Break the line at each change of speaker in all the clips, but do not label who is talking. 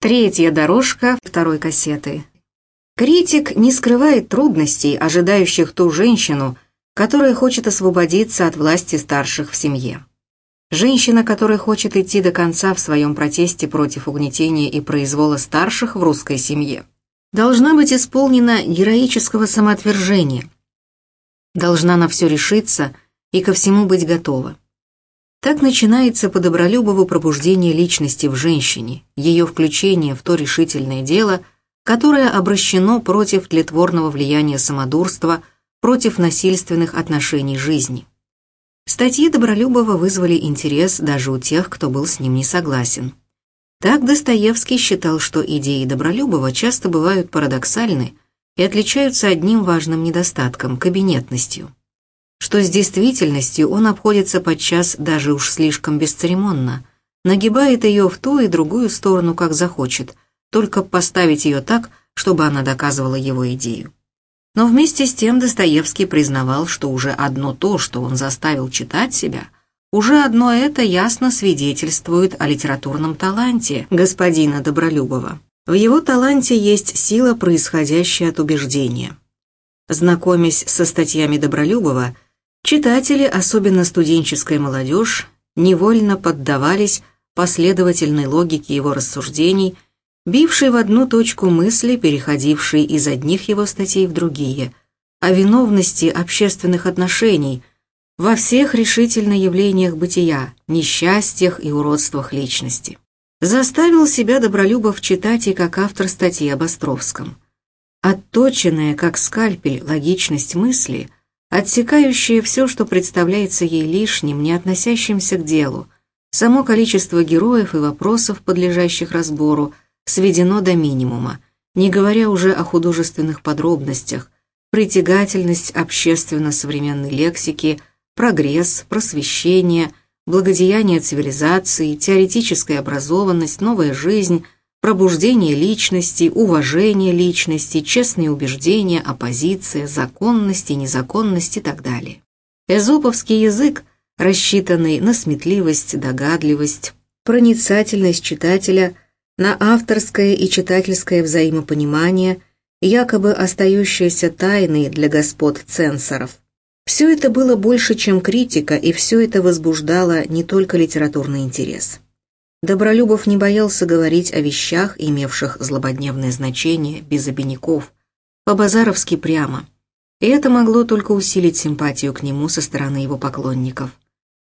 Третья дорожка второй кассеты. Критик не скрывает трудностей, ожидающих ту женщину, которая хочет освободиться от власти старших в семье. Женщина, которая хочет идти до конца в своем протесте против угнетения и произвола старших в русской семье, должна быть исполнена героического самоотвержения, должна на все решиться и ко всему быть готова. Так начинается по Добролюбову пробуждение личности в женщине, ее включение в то решительное дело, которое обращено против тлетворного влияния самодурства, против насильственных отношений жизни. Статьи Добролюбова вызвали интерес даже у тех, кто был с ним не согласен. Так Достоевский считал, что идеи Добролюбова часто бывают парадоксальны и отличаются одним важным недостатком – кабинетностью что с действительностью он обходится подчас даже уж слишком бесцеремонно, нагибает ее в ту и другую сторону, как захочет, только поставить ее так, чтобы она доказывала его идею. Но вместе с тем Достоевский признавал, что уже одно то, что он заставил читать себя, уже одно это ясно свидетельствует о литературном таланте господина Добролюбова. В его таланте есть сила, происходящая от убеждения. Знакомясь со статьями Добролюбова, Читатели, особенно студенческая молодежь, невольно поддавались последовательной логике его рассуждений, бившей в одну точку мысли, переходившей из одних его статей в другие, о виновности общественных отношений во всех решительно явлениях бытия, несчастьях и уродствах личности. Заставил себя Добролюбов читать и как автор статьи об Островском. Отточенная, как скальпель, логичность мысли – отсекающая все, что представляется ей лишним, не относящимся к делу. Само количество героев и вопросов, подлежащих разбору, сведено до минимума, не говоря уже о художественных подробностях, притягательность общественно-современной лексики, прогресс, просвещение, благодеяние цивилизации, теоретическая образованность, новая жизнь – пробуждение личности, уважение личности, честные убеждения, оппозиция, законность и незаконность и так далее. Эзоповский язык, рассчитанный на сметливость, догадливость, проницательность читателя, на авторское и читательское взаимопонимание, якобы остающиеся тайной для господ ценсоров. Все это было больше, чем критика, и все это возбуждало не только литературный интерес. Добролюбов не боялся говорить о вещах, имевших злободневное значение, без обиняков, по-базаровски прямо. И это могло только усилить симпатию к нему со стороны его поклонников.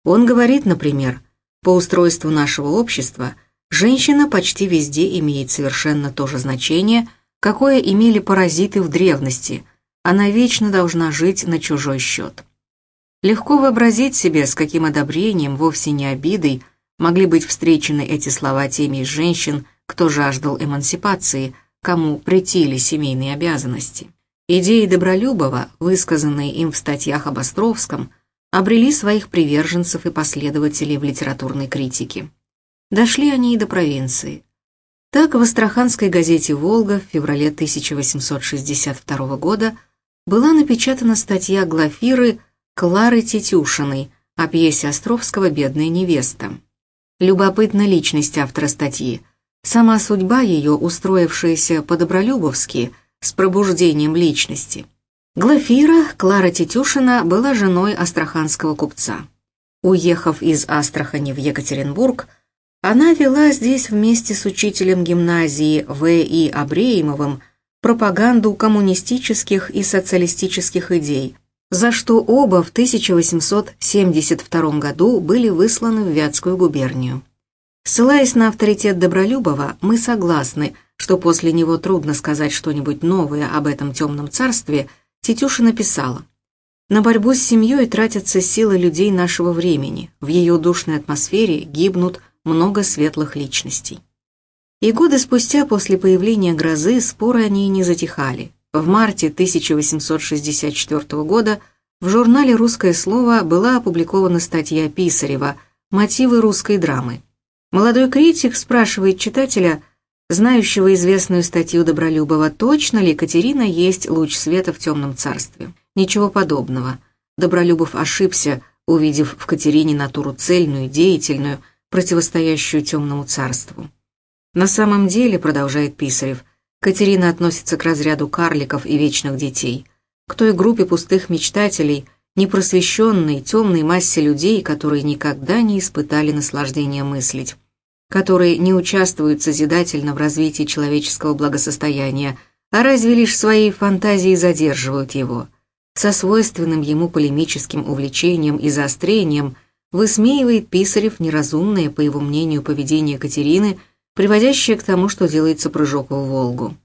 Он говорит, например, по устройству нашего общества женщина почти везде имеет совершенно то же значение, какое имели паразиты в древности, она вечно должна жить на чужой счет. Легко вообразить себе, с каким одобрением, вовсе не обидой, могли быть встречены эти слова теми из женщин, кто жаждал эмансипации, кому претили семейные обязанности. Идеи Добролюбова, высказанные им в статьях об Островском, обрели своих приверженцев и последователей в литературной критике. Дошли они и до провинции. Так в Астраханской газете «Волга» в феврале 1862 года была напечатана статья Глафиры Клары Тетюшиной о пьесе Островского «Бедная невеста». Любопытна личность автора статьи. Сама судьба ее, устроившаяся по-добролюбовски, с пробуждением личности. Глафира Клара Тетюшина была женой астраханского купца. Уехав из Астрахани в Екатеринбург, она вела здесь вместе с учителем гимназии В.И. Абреемовым пропаганду коммунистических и социалистических идей, за что оба в 1872 году были высланы в Вятскую губернию. Ссылаясь на авторитет Добролюбова, мы согласны, что после него трудно сказать что-нибудь новое об этом темном царстве, Тетюша написала «На борьбу с семьей тратятся силы людей нашего времени, в ее душной атмосфере гибнут много светлых личностей». И годы спустя после появления грозы споры о ней не затихали. В марте 1864 года в журнале «Русское слово» была опубликована статья Писарева «Мотивы русской драмы». Молодой критик спрашивает читателя, знающего известную статью Добролюбова, точно ли Катерина есть луч света в темном царстве. Ничего подобного. Добролюбов ошибся, увидев в Катерине натуру цельную, деятельную, противостоящую темному царству. На самом деле, продолжает Писарев, Катерина относится к разряду карликов и вечных детей, к той группе пустых мечтателей, непросвещенной, темной массе людей, которые никогда не испытали наслаждения мыслить, которые не участвуют созидательно в развитии человеческого благосостояния, а разве лишь своей фантазией задерживают его. Со свойственным ему полемическим увлечением и заострением высмеивает Писарев неразумное, по его мнению, поведение Катерины, приводящее к тому, что делается прыжок в Волгу.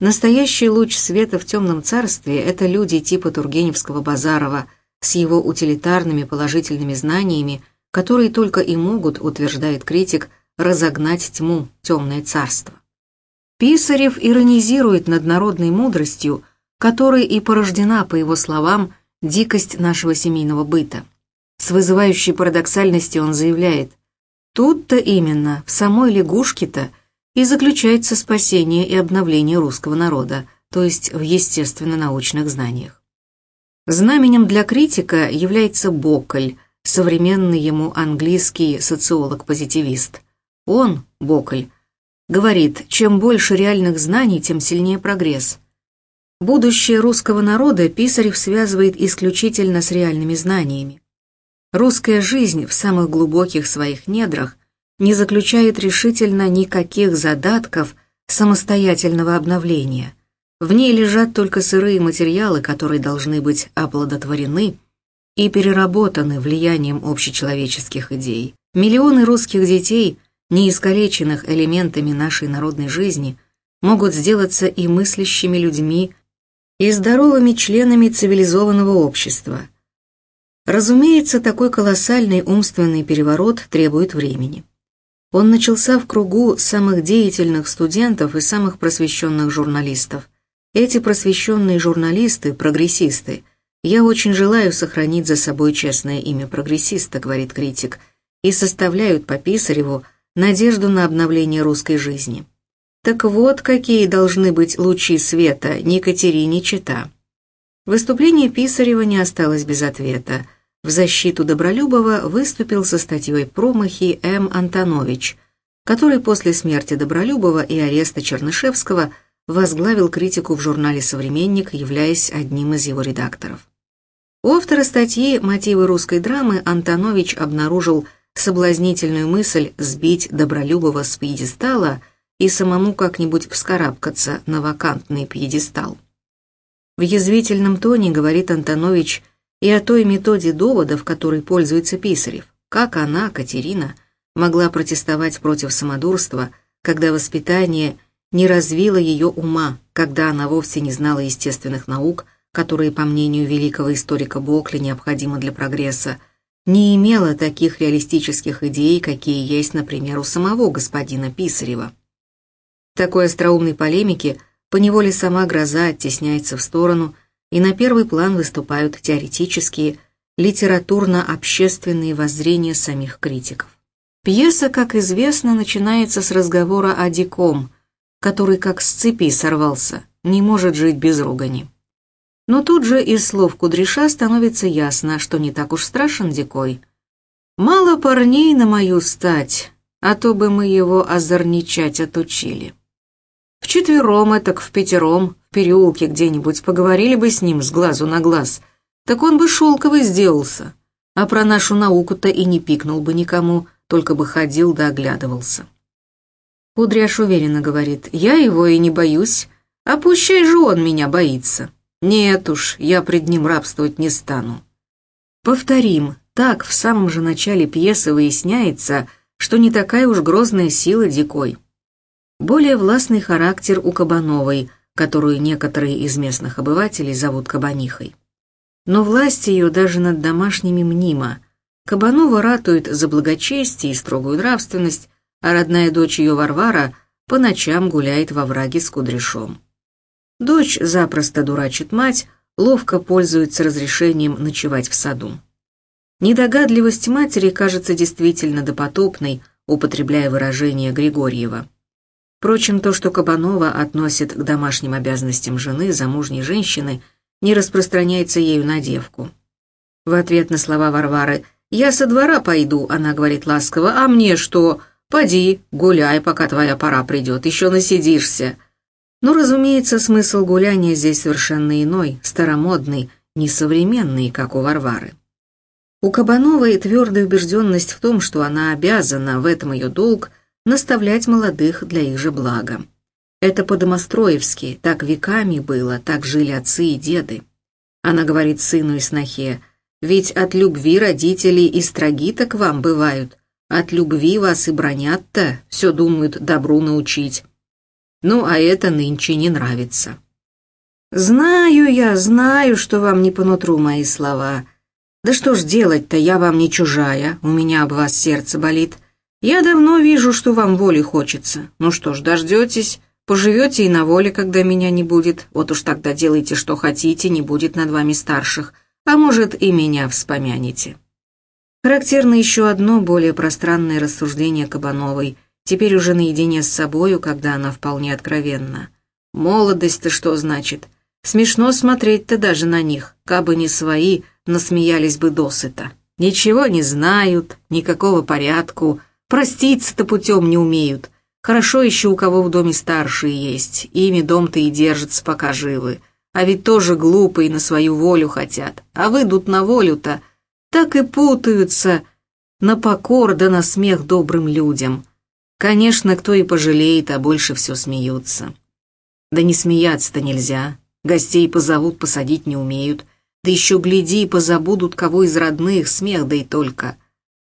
Настоящий луч света в темном царстве – это люди типа Тургеневского-Базарова с его утилитарными положительными знаниями, которые только и могут, утверждает критик, разогнать тьму, темное царство. Писарев иронизирует над народной мудростью, которой и порождена, по его словам, дикость нашего семейного быта. С вызывающей парадоксальностью он заявляет, тут-то именно, в самой лягушке-то, и заключается спасение и обновление русского народа, то есть в естественно-научных знаниях. Знаменем для критика является Боколь, современный ему английский социолог-позитивист. Он, Боколь, говорит, чем больше реальных знаний, тем сильнее прогресс. Будущее русского народа Писарев связывает исключительно с реальными знаниями. Русская жизнь в самых глубоких своих недрах не заключает решительно никаких задатков самостоятельного обновления. В ней лежат только сырые материалы, которые должны быть оплодотворены и переработаны влиянием общечеловеческих идей. Миллионы русских детей, не искалеченных элементами нашей народной жизни, могут сделаться и мыслящими людьми, и здоровыми членами цивилизованного общества. Разумеется, такой колоссальный умственный переворот требует времени. Он начался в кругу самых деятельных студентов и самых просвещенных журналистов. Эти просвещенные журналисты, прогрессисты, я очень желаю сохранить за собой честное имя прогрессиста, говорит критик, и составляют по Писареву надежду на обновление русской жизни. Так вот, какие должны быть лучи света ни Катерине чита. Выступление Писарева не осталось без ответа. В защиту Добролюбова выступил со статьей «Промахи» М. Антонович, который после смерти Добролюбова и ареста Чернышевского возглавил критику в журнале «Современник», являясь одним из его редакторов. У автора статьи «Мотивы русской драмы» Антонович обнаружил соблазнительную мысль сбить Добролюбова с пьедестала и самому как-нибудь вскарабкаться на вакантный пьедестал. В язвительном тоне говорит Антонович – и о той методе доводов, которой пользуется Писарев, как она, Катерина, могла протестовать против самодурства, когда воспитание не развило ее ума, когда она вовсе не знала естественных наук, которые, по мнению великого историка Бокли, необходимы для прогресса, не имела таких реалистических идей, какие есть, например, у самого господина Писарева. В такой остроумной полемике поневоле сама гроза оттесняется в сторону – и на первый план выступают теоретические, литературно-общественные воззрения самих критиков. Пьеса, как известно, начинается с разговора о диком, который как с цепи сорвался, не может жить без ругани. Но тут же из слов Кудряша становится ясно, что не так уж страшен дикой. «Мало парней на мою стать, а то бы мы его озорничать отучили». Вчетвером, так в пятером, в переулке где-нибудь поговорили бы с ним с глазу на глаз, так он бы шелковый сделался, а про нашу науку-то и не пикнул бы никому, только бы ходил да оглядывался. Кудряш уверенно говорит, я его и не боюсь, а пущай же он меня боится. Нет уж, я пред ним рабствовать не стану. Повторим, так в самом же начале пьесы выясняется, что не такая уж грозная сила дикой более властный характер у Кабановой, которую некоторые из местных обывателей зовут Кабанихой. Но власть ее даже над домашними мнима. Кабанова ратует за благочестие и строгую нравственность, а родная дочь ее Варвара по ночам гуляет во враге с кудряшом. Дочь запросто дурачит мать, ловко пользуется разрешением ночевать в саду. Недогадливость матери кажется действительно допотопной, употребляя выражение Григорьева. Впрочем, то, что Кабанова относит к домашним обязанностям жены, замужней женщины, не распространяется ею на девку. В ответ на слова Варвары «Я со двора пойду», она говорит ласково, «а мне что? Поди, гуляй, пока твоя пора придет, еще насидишься. Но, разумеется, смысл гуляния здесь совершенно иной, старомодный, несовременный, как у Варвары. У Кабановой твердая убежденность в том, что она обязана, в этом ее долг, наставлять молодых для их же блага. Это по-домостроевски, так веками было, так жили отцы и деды. Она говорит сыну и снохе, «Ведь от любви родителей и строги-то к вам бывают, от любви вас и бронят-то, все думают добру научить. Ну, а это нынче не нравится». «Знаю я, знаю, что вам не по нутру мои слова», «Да что ж делать-то, я вам не чужая, у меня об вас сердце болит. Я давно вижу, что вам воли хочется. Ну что ж, дождетесь, поживете и на воле, когда меня не будет. Вот уж тогда делайте, что хотите, не будет над вами старших. А может, и меня вспомянете». Характерно еще одно более пространное рассуждение Кабановой, теперь уже наедине с собою, когда она вполне откровенна. «Молодость-то что значит? Смешно смотреть-то даже на них, кабы не свои, насмеялись бы досыта. Ничего не знают, никакого порядку, проститься-то путем не умеют. Хорошо еще у кого в доме старшие есть, ими дом-то и держится, пока живы. А ведь тоже глупые на свою волю хотят. А выйдут на волю-то, так и путаются на покор да на смех добрым людям. Конечно, кто и пожалеет, а больше все смеются. Да не смеяться-то нельзя. Гостей позовут, посадить не умеют. Да еще гляди, позабудут кого из родных, смех да и только.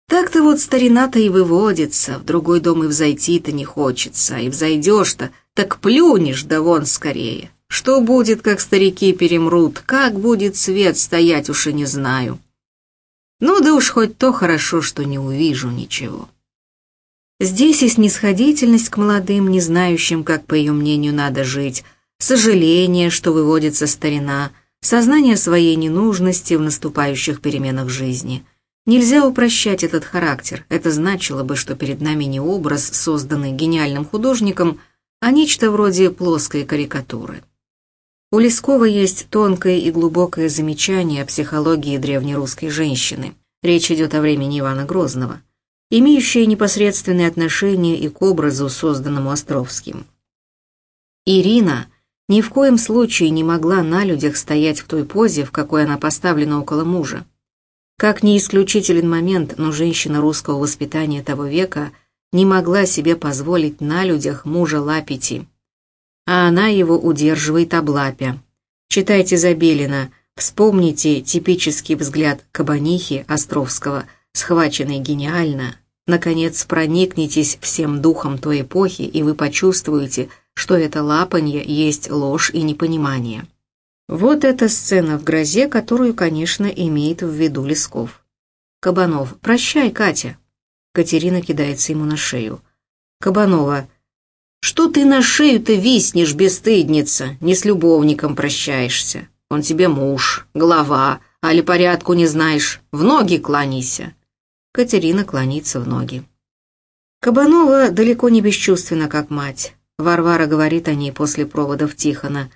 Так-то вот старина-то и выводится, в другой дом и взойти-то не хочется, и взойдешь-то, так плюнешь, да вон скорее. Что будет, как старики перемрут, как будет свет стоять, уж и не знаю. Ну да уж хоть то хорошо, что не увижу ничего. Здесь и снисходительность к молодым, не знающим, как, по ее мнению, надо жить, сожаление, что выводится старина — сознание своей ненужности в наступающих переменах жизни. Нельзя упрощать этот характер, это значило бы, что перед нами не образ, созданный гениальным художником, а нечто вроде плоской карикатуры. У Лескова есть тонкое и глубокое замечание о психологии древнерусской женщины. Речь идет о времени Ивана Грозного, имеющее непосредственное отношение и к образу, созданному Островским. Ирина – ни в коем случае не могла на людях стоять в той позе, в какой она поставлена около мужа. Как не исключителен момент, но женщина русского воспитания того века не могла себе позволить на людях мужа лапити, а она его удерживает облапя. Читайте Забелина, вспомните типический взгляд кабанихи Островского, схваченный гениально. Наконец проникнитесь всем духом той эпохи, и вы почувствуете – что это лапанье есть ложь и непонимание. Вот эта сцена в грозе, которую, конечно, имеет в виду Лесков. Кабанов, прощай, Катя. Катерина кидается ему на шею. Кабанова, что ты на шею-то виснешь, бесстыдница, не с любовником прощаешься. Он тебе муж, глава, али порядку не знаешь, в ноги кланяйся. Катерина клонится в ноги. Кабанова далеко не бесчувственна, как мать. Варвара говорит о ней после проводов Тихона.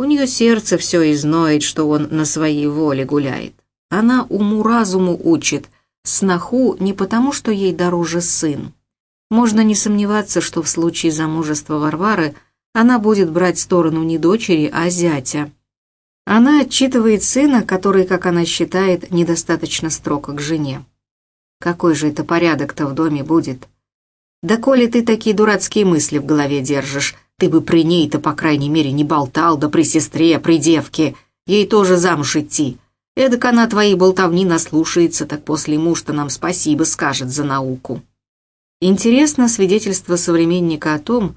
У нее сердце все изноет, что он на своей воле гуляет. Она уму-разуму учит, сноху не потому, что ей дороже сын. Можно не сомневаться, что в случае замужества Варвары она будет брать сторону не дочери, а зятя. Она отчитывает сына, который, как она считает, недостаточно строг к жене. Какой же это порядок-то в доме будет? Да коли ты такие дурацкие мысли в голове держишь, ты бы при ней-то, по крайней мере, не болтал, да при сестре, при девке. Ей тоже замуж идти. Эдак она твоей болтовни наслушается, так после муж-то нам спасибо скажет за науку. Интересно свидетельство современника о том,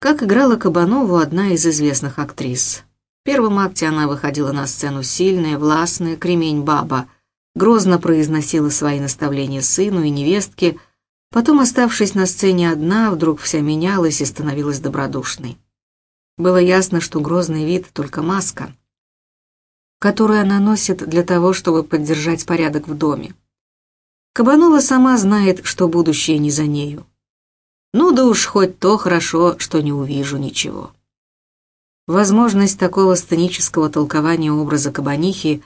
как играла Кабанову одна из известных актрис. В первом акте она выходила на сцену сильная, властная, кремень-баба, грозно произносила свои наставления сыну и невестке, Потом, оставшись на сцене одна, вдруг вся менялась и становилась добродушной. Было ясно, что грозный вид — только маска, которую она носит для того, чтобы поддержать порядок в доме. Кабанова сама знает, что будущее не за нею. Ну да уж хоть то хорошо, что не увижу ничего. Возможность такого сценического толкования образа кабанихи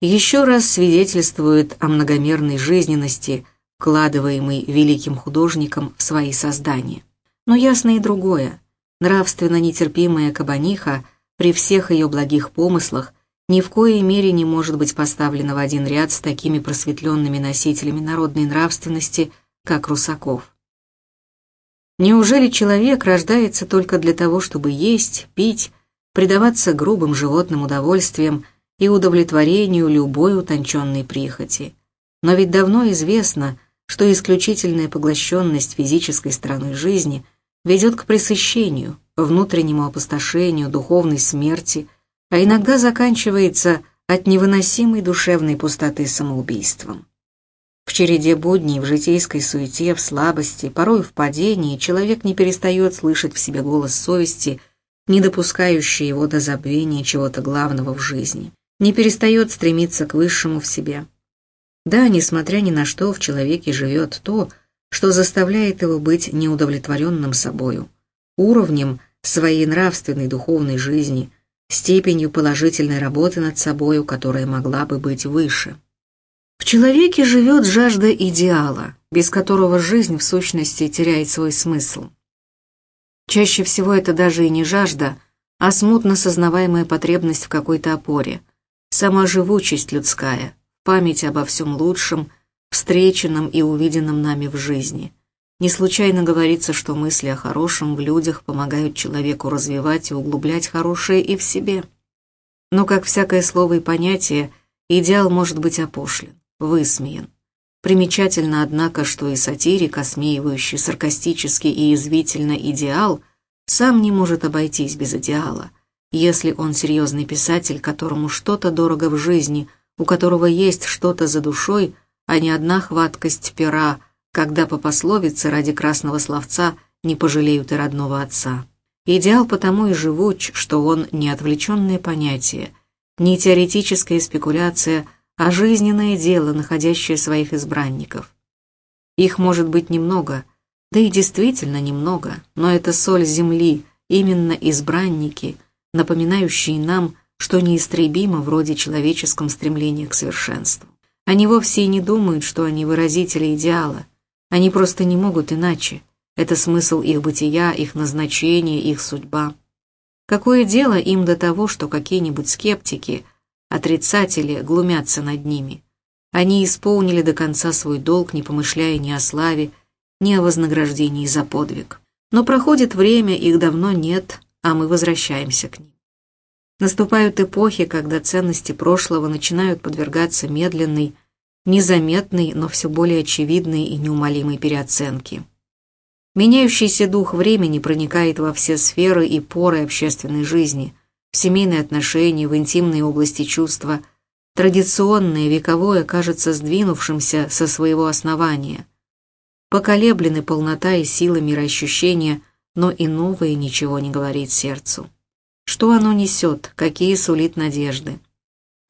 еще раз свидетельствует о многомерной жизненности – вкладываемый великим художником в свои создания. Но ясно и другое. Нравственно нетерпимая кабаниха при всех ее благих помыслах ни в коей мере не может быть поставлена в один ряд с такими просветленными носителями народной нравственности, как Русаков. Неужели человек рождается только для того, чтобы есть, пить, предаваться грубым животным удовольствиям и удовлетворению любой утонченной прихоти? Но ведь давно известно, что исключительная поглощенность физической стороны жизни ведет к пресыщению, внутреннему опустошению, духовной смерти, а иногда заканчивается от невыносимой душевной пустоты самоубийством. В череде будней, в житейской суете, в слабости, порой в падении человек не перестает слышать в себе голос совести, не допускающий его до забвения чего-то главного в жизни, не перестает стремиться к высшему в себе, да, несмотря ни на что, в человеке живет то, что заставляет его быть неудовлетворенным собою, уровнем своей нравственной духовной жизни, степенью положительной работы над собою, которая могла бы быть выше. В человеке живет жажда идеала, без которого жизнь в сущности теряет свой смысл. Чаще всего это даже и не жажда, а смутно сознаваемая потребность в какой-то опоре, сама живучесть людская, память обо всем лучшем, встреченном и увиденном нами в жизни. Не случайно говорится, что мысли о хорошем в людях помогают человеку развивать и углублять хорошее и в себе. Но, как всякое слово и понятие, идеал может быть опошлен, высмеян. Примечательно, однако, что и сатирик, осмеивающий саркастически и извительно идеал, сам не может обойтись без идеала, если он серьезный писатель, которому что-то дорого в жизни – у которого есть что-то за душой, а не одна хваткость пера, когда по пословице ради красного словца не пожалеют и родного отца. Идеал потому и живуч, что он не отвлеченное понятие, не теоретическая спекуляция, а жизненное дело, находящее своих избранников. Их может быть немного, да и действительно немного, но это соль земли, именно избранники, напоминающие нам что неистребимо вроде человеческом стремлении к совершенству. Они вовсе и не думают, что они выразители идеала. Они просто не могут иначе. Это смысл их бытия, их назначение, их судьба. Какое дело им до того, что какие-нибудь скептики, отрицатели глумятся над ними? Они исполнили до конца свой долг, не помышляя ни о славе, ни о вознаграждении за подвиг. Но проходит время, их давно нет, а мы возвращаемся к ним. Наступают эпохи, когда ценности прошлого начинают подвергаться медленной, незаметной, но все более очевидной и неумолимой переоценке. Меняющийся дух времени проникает во все сферы и поры общественной жизни, в семейные отношения, в интимные области чувства. Традиционное, вековое кажется сдвинувшимся со своего основания. Поколеблены полнота и сила мироощущения, но и новое ничего не говорит сердцу. Что оно несет, какие сулит надежды?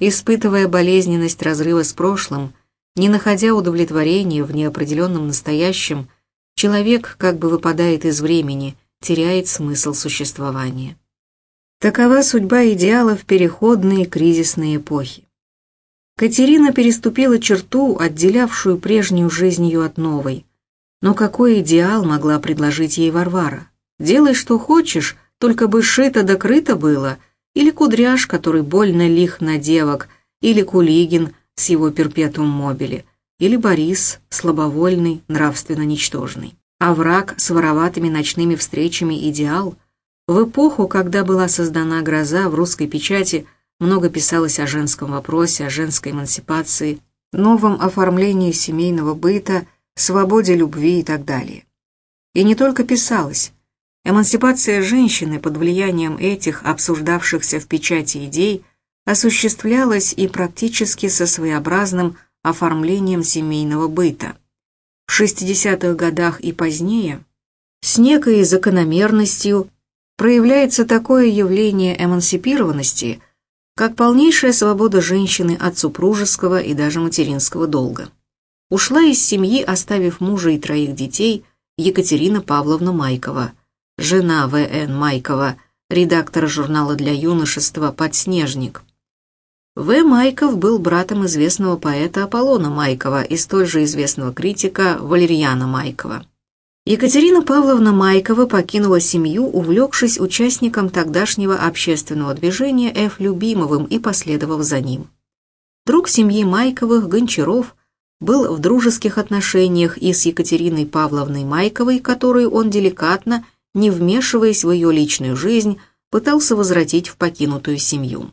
Испытывая болезненность разрыва с прошлым, не находя удовлетворения в неопределенном настоящем, человек как бы выпадает из времени, теряет смысл существования. Такова судьба идеала в переходные кризисные эпохи. Катерина переступила черту, отделявшую прежнюю жизнь ее от новой. Но какой идеал могла предложить ей Варвара? «Делай, что хочешь, только бы шито да было, или Кудряш, который больно лих на девок, или Кулигин с его перпетум мобили, или Борис, слабовольный, нравственно ничтожный. А враг с вороватыми ночными встречами идеал. В эпоху, когда была создана гроза, в русской печати много писалось о женском вопросе, о женской эмансипации, новом оформлении семейного быта, свободе любви и так далее. И не только писалось, Эмансипация женщины под влиянием этих обсуждавшихся в печати идей осуществлялась и практически со своеобразным оформлением семейного быта. В 60-х годах и позднее с некой закономерностью проявляется такое явление эмансипированности, как полнейшая свобода женщины от супружеского и даже материнского долга. Ушла из семьи, оставив мужа и троих детей, Екатерина Павловна Майкова – жена В.Н. Майкова, редактора журнала для юношества «Подснежник». В. Майков был братом известного поэта Аполлона Майкова и столь же известного критика Валерьяна Майкова. Екатерина Павловна Майкова покинула семью, увлекшись участником тогдашнего общественного движения Ф. Любимовым и последовав за ним. Друг семьи Майковых, Гончаров, был в дружеских отношениях и с Екатериной Павловной Майковой, которую он деликатно, не вмешиваясь в ее личную жизнь, пытался возвратить в покинутую семью.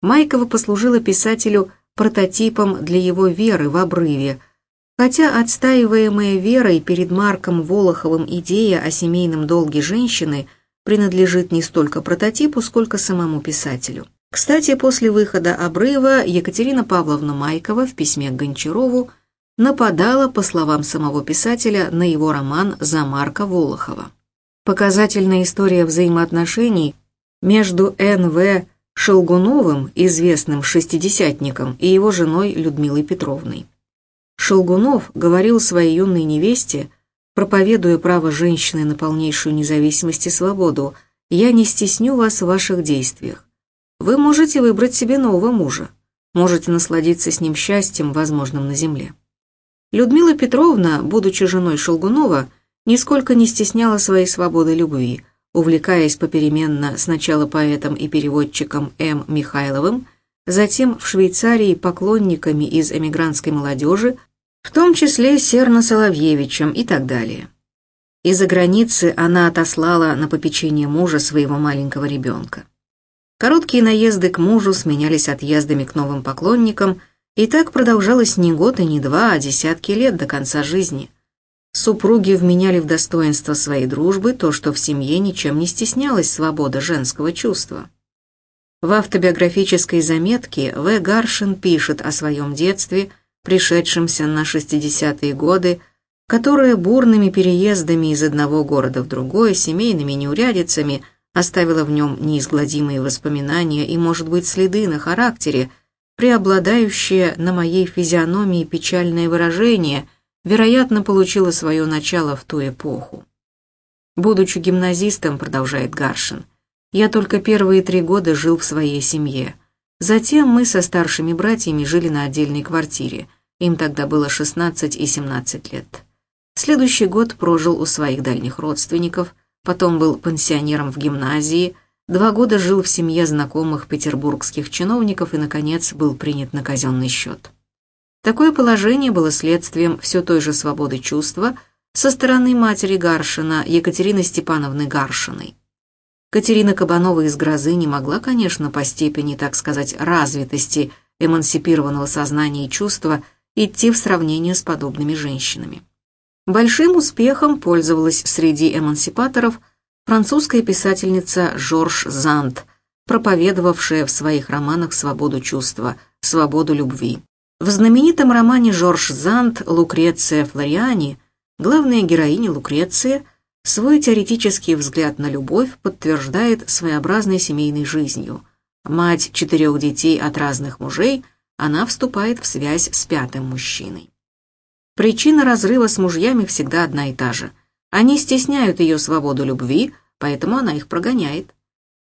Майкова послужила писателю прототипом для его веры в обрыве – Хотя отстаиваемая Верой перед Марком Волоховым идея о семейном долге женщины принадлежит не столько прототипу, сколько самому писателю. Кстати, после выхода «Обрыва» Екатерина Павловна Майкова в письме к Гончарову нападала, по словам самого писателя, на его роман «За Марка Волохова». Показательная история взаимоотношений между Н.В. Шелгуновым, известным шестидесятником, и его женой Людмилой Петровной. Шелгунов говорил своей юной невесте, проповедуя право женщины на полнейшую независимость и свободу, «Я не стесню вас в ваших действиях. Вы можете выбрать себе нового мужа, можете насладиться с ним счастьем, возможным на земле». Людмила Петровна, будучи женой Шелгунова, нисколько не стесняла своей свободы любви, увлекаясь попеременно сначала поэтом и переводчиком М. Михайловым, затем в Швейцарии поклонниками из эмигрантской молодежи, в том числе Серна Соловьевичем и так далее. Из-за границы она отослала на попечение мужа своего маленького ребенка. Короткие наезды к мужу сменялись отъездами к новым поклонникам, и так продолжалось не год и не два, а десятки лет до конца жизни. Супруги вменяли в достоинство своей дружбы то, что в семье ничем не стеснялась свобода женского чувства. В автобиографической заметке В. Гаршин пишет о своем детстве, пришедшемся на 60-е годы, которое бурными переездами из одного города в другой, семейными неурядицами оставило в нем неизгладимые воспоминания и, может быть, следы на характере, преобладающее на моей физиономии печальное выражение, вероятно, получило свое начало в ту эпоху. Будучи гимназистом, продолжает Гаршин, я только первые три года жил в своей семье. Затем мы со старшими братьями жили на отдельной квартире. Им тогда было 16 и 17 лет. Следующий год прожил у своих дальних родственников, потом был пансионером в гимназии, два года жил в семье знакомых петербургских чиновников и, наконец, был принят на казенный счет. Такое положение было следствием все той же свободы чувства со стороны матери Гаршина, Екатерины Степановны Гаршиной. Катерина Кабанова из «Грозы» не могла, конечно, по степени, так сказать, развитости эмансипированного сознания и чувства идти в сравнение с подобными женщинами. Большим успехом пользовалась среди эмансипаторов французская писательница Жорж Зант, проповедовавшая в своих романах свободу чувства, свободу любви. В знаменитом романе Жорж Зант «Лукреция Флориани» главная героиня Лукреция – Свой теоретический взгляд на любовь подтверждает своеобразной семейной жизнью. Мать четырех детей от разных мужей, она вступает в связь с пятым мужчиной. Причина разрыва с мужьями всегда одна и та же. Они стесняют ее свободу любви, поэтому она их прогоняет.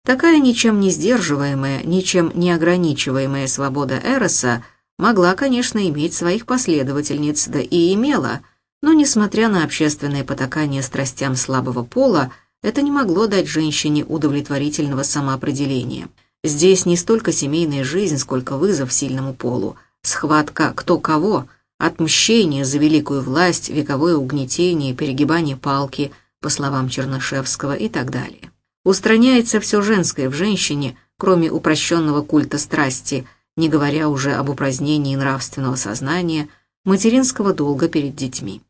Такая ничем не сдерживаемая, ничем не ограничиваемая свобода Эроса могла, конечно, иметь своих последовательниц, да и имела – но, несмотря на общественное потакание страстям слабого пола, это не могло дать женщине удовлетворительного самоопределения. Здесь не столько семейная жизнь, сколько вызов сильному полу, схватка кто кого, отмщение за великую власть, вековое угнетение, перегибание палки, по словам Чернышевского и так далее. Устраняется все женское в женщине, кроме упрощенного культа страсти, не говоря уже об упразднении нравственного сознания, материнского долга перед детьми.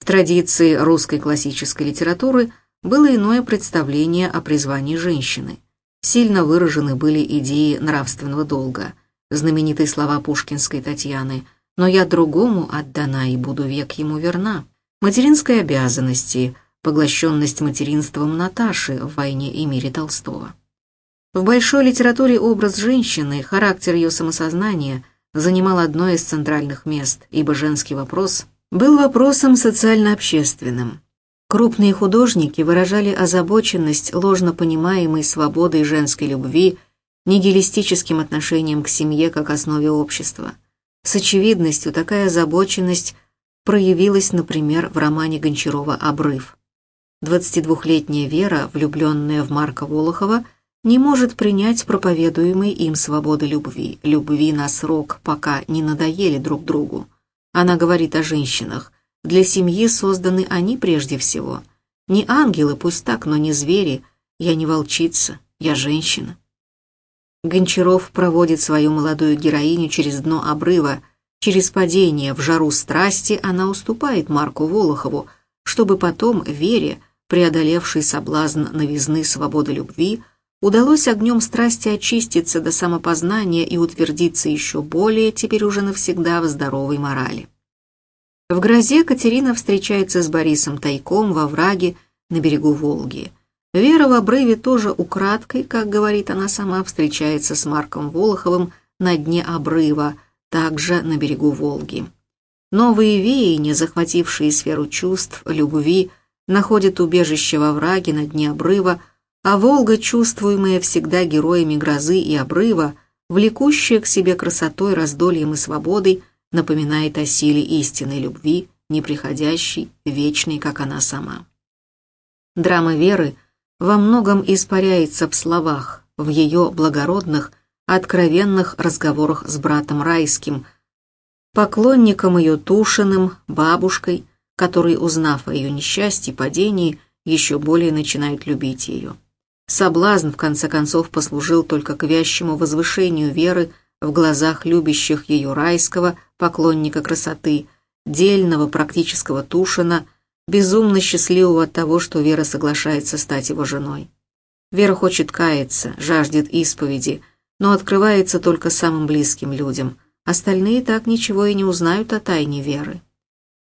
В традиции русской классической литературы было иное представление о призвании женщины. Сильно выражены были идеи нравственного долга, знаменитые слова пушкинской Татьяны «Но я другому отдана и буду век ему верна», материнской обязанности, поглощенность материнством Наташи в «Войне и мире» Толстого. В большой литературе образ женщины, характер ее самосознания занимал одно из центральных мест, ибо женский вопрос был вопросом социально-общественным. Крупные художники выражали озабоченность ложно понимаемой свободой женской любви нигилистическим отношением к семье как основе общества. С очевидностью такая озабоченность проявилась, например, в романе Гончарова «Обрыв». 22-летняя Вера, влюбленная в Марка Волохова, не может принять проповедуемой им свободы любви, любви на срок, пока не надоели друг другу. Она говорит о женщинах. Для семьи созданы они прежде всего. Не ангелы, пусть так, но не звери. Я не волчица, я женщина. Гончаров проводит свою молодую героиню через дно обрыва. Через падение в жару страсти она уступает Марку Волохову, чтобы потом Вере, преодолевшей соблазн новизны свободы любви, удалось огнем страсти очиститься до самопознания и утвердиться еще более, теперь уже навсегда, в здоровой морали. В грозе Катерина встречается с Борисом тайком во враге на берегу Волги. Вера в обрыве тоже украдкой, как говорит она сама, встречается с Марком Волоховым на дне обрыва, также на берегу Волги. Новые веяния, захватившие сферу чувств, любви, находят убежище во враге на дне обрыва, а Волга, чувствуемая всегда героями грозы и обрыва, влекущая к себе красотой, раздольем и свободой, напоминает о силе истинной любви, неприходящей, вечной, как она сама. Драма Веры во многом испаряется в словах, в ее благородных, откровенных разговорах с братом Райским, поклонником ее Тушиным, бабушкой, которые, узнав о ее несчастье, падении, еще более начинают любить ее. Соблазн, в конце концов, послужил только к вящему возвышению веры в глазах любящих ее райского, поклонника красоты, дельного практического Тушина, безумно счастливого от того, что Вера соглашается стать его женой. Вера хочет каяться, жаждет исповеди, но открывается только самым близким людям. Остальные так ничего и не узнают о тайне Веры.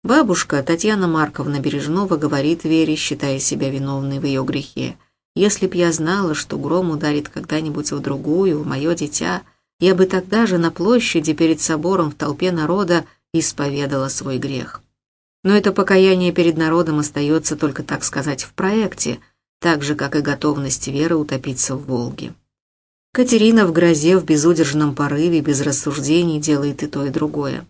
Бабушка Татьяна Марковна Бережнова говорит Вере, считая себя виновной в ее грехе – если б я знала, что гром ударит когда-нибудь в другую, в мое дитя, я бы тогда же на площади перед собором в толпе народа исповедала свой грех. Но это покаяние перед народом остается только, так сказать, в проекте, так же, как и готовность веры утопиться в Волге. Катерина в грозе, в безудержном порыве, без рассуждений делает и то, и другое.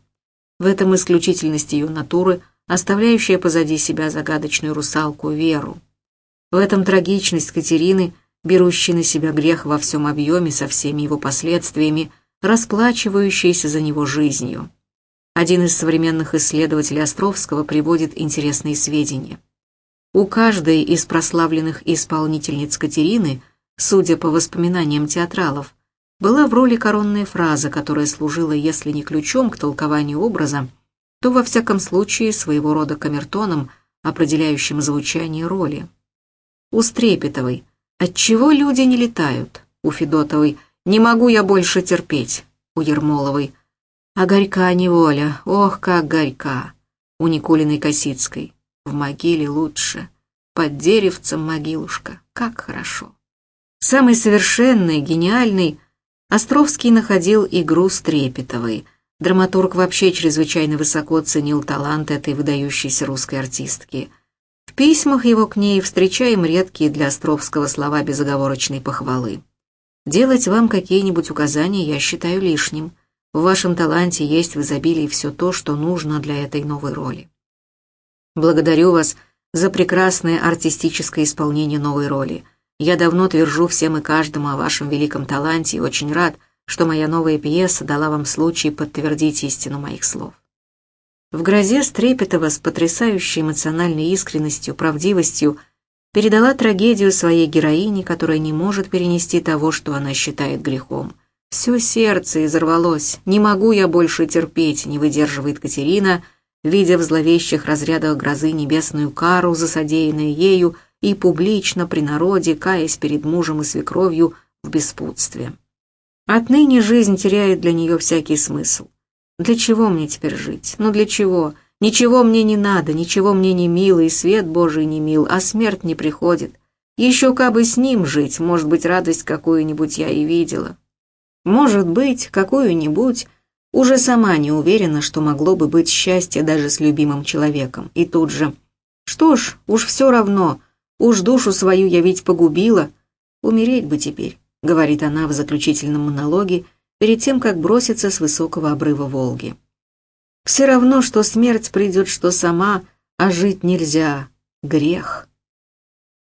В этом исключительность ее натуры, оставляющая позади себя загадочную русалку Веру, в этом трагичность Катерины, берущей на себя грех во всем объеме со всеми его последствиями, расплачивающейся за него жизнью. Один из современных исследователей Островского приводит интересные сведения. У каждой из прославленных исполнительниц Катерины, судя по воспоминаниям театралов, была в роли коронная фраза, которая служила, если не ключом к толкованию образа, то во всяком случае своего рода камертоном, определяющим звучание роли. У Стрепетовой. «Отчего люди не летают?» У Федотовой. «Не могу я больше терпеть» У Ермоловой. «А горька неволя, ох, как горька» У Никулиной Косицкой. «В могиле лучше» Под деревцем могилушка, как хорошо. Самый совершенный, гениальный Островский находил игру Стрепетовой. Драматург вообще чрезвычайно высоко ценил талант этой выдающейся русской артистки – в письмах его к ней встречаем редкие для Островского слова безоговорочной похвалы. Делать вам какие-нибудь указания я считаю лишним. В вашем таланте есть в изобилии все то, что нужно для этой новой роли. Благодарю вас за прекрасное артистическое исполнение новой роли. Я давно твержу всем и каждому о вашем великом таланте и очень рад, что моя новая пьеса дала вам случай подтвердить истину моих слов. В грозе Стрепетова с потрясающей эмоциональной искренностью, правдивостью передала трагедию своей героине, которая не может перенести того, что она считает грехом. Все сердце изорвалось. «Не могу я больше терпеть», — не выдерживает Катерина, видя в зловещих разрядах грозы небесную кару, засадеянную ею, и публично при народе, каясь перед мужем и свекровью в беспутстве. Отныне жизнь теряет для нее всякий смысл. Для чего мне теперь жить? Ну для чего? Ничего мне не надо, ничего мне не мило, и свет Божий не мил, а смерть не приходит. Еще кабы с ним жить, может быть, радость какую-нибудь я и видела. Может быть, какую-нибудь, уже сама не уверена, что могло бы быть счастье даже с любимым человеком. И тут же, что ж, уж все равно, уж душу свою я ведь погубила, умереть бы теперь, говорит она в заключительном монологе перед тем, как броситься с высокого обрыва Волги. «Все равно, что смерть придет, что сама, а жить нельзя. Грех».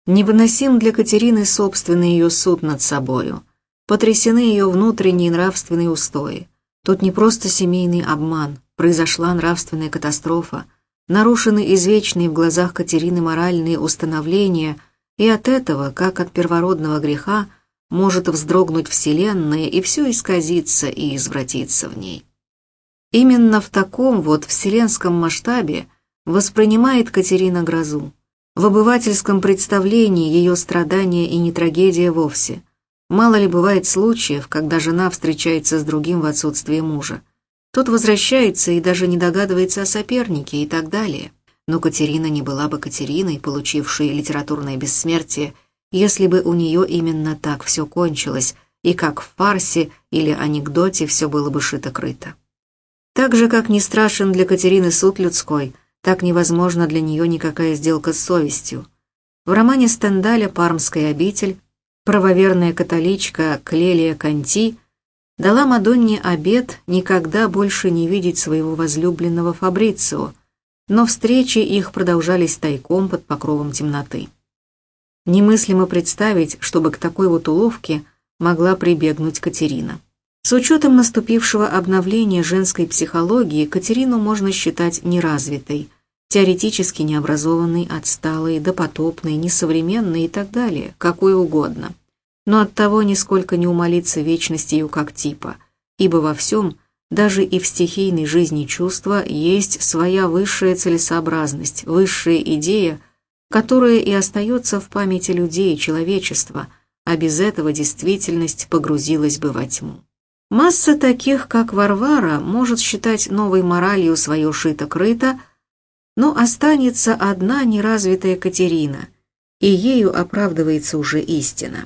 Невыносим для Катерины собственный ее суд над собою. Потрясены ее внутренние нравственные устои. Тут не просто семейный обман, произошла нравственная катастрофа, нарушены извечные в глазах Катерины моральные установления, и от этого, как от первородного греха, может вздрогнуть Вселенная и все исказиться и извратиться в ней. Именно в таком вот вселенском масштабе воспринимает Катерина грозу. В обывательском представлении ее страдания и не трагедия вовсе. Мало ли бывает случаев, когда жена встречается с другим в отсутствие мужа. Тот возвращается и даже не догадывается о сопернике и так далее. Но Катерина не была бы Катериной, получившей литературное бессмертие, если бы у нее именно так все кончилось, и как в фарсе или анекдоте все было бы шито-крыто. Так же, как не страшен для Катерины суд людской, так невозможна для нее никакая сделка с совестью. В романе Стендаля «Пармская обитель» правоверная католичка Клелия Канти дала Мадонне обет никогда больше не видеть своего возлюбленного Фабрицио, но встречи их продолжались тайком под покровом темноты. Немыслимо представить, чтобы к такой вот уловке могла прибегнуть Катерина. С учетом наступившего обновления женской психологии Катерину можно считать неразвитой, теоретически необразованной, отсталой, допотопной, несовременной и так далее, какой угодно. Но оттого нисколько не умолится вечность ее как типа, ибо во всем, даже и в стихийной жизни чувства, есть своя высшая целесообразность, высшая идея, которая и остается в памяти людей и человечества, а без этого действительность погрузилась бы во тьму. Масса таких, как Варвара, может считать новой моралью свое шито-крыто, но останется одна неразвитая Катерина, и ею оправдывается уже истина.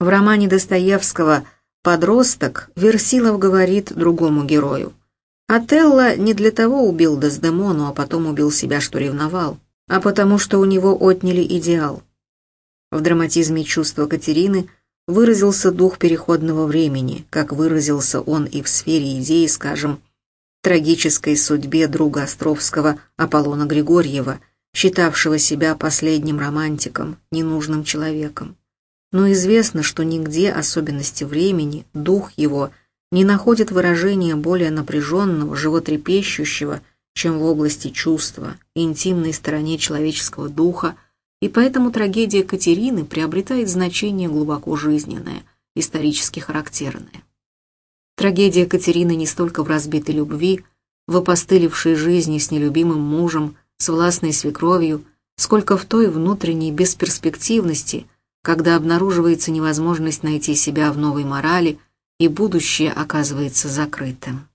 В романе Достоевского «Подросток» Версилов говорит другому герою. Отелло не для того убил Дездемону, а потом убил себя, что ревновал, а потому что у него отняли идеал. В драматизме чувства Катерины выразился дух переходного времени, как выразился он и в сфере идеи, скажем, трагической судьбе друга Островского Аполлона Григорьева, считавшего себя последним романтиком, ненужным человеком. Но известно, что нигде особенности времени, дух его, не находит выражения более напряженного, животрепещущего, чем в области чувства, интимной стороне человеческого духа, и поэтому трагедия Катерины приобретает значение глубоко жизненное, исторически характерное. Трагедия Катерины не столько в разбитой любви, в опостылевшей жизни с нелюбимым мужем, с властной свекровью, сколько в той внутренней бесперспективности, когда обнаруживается невозможность найти себя в новой морали и будущее оказывается закрытым.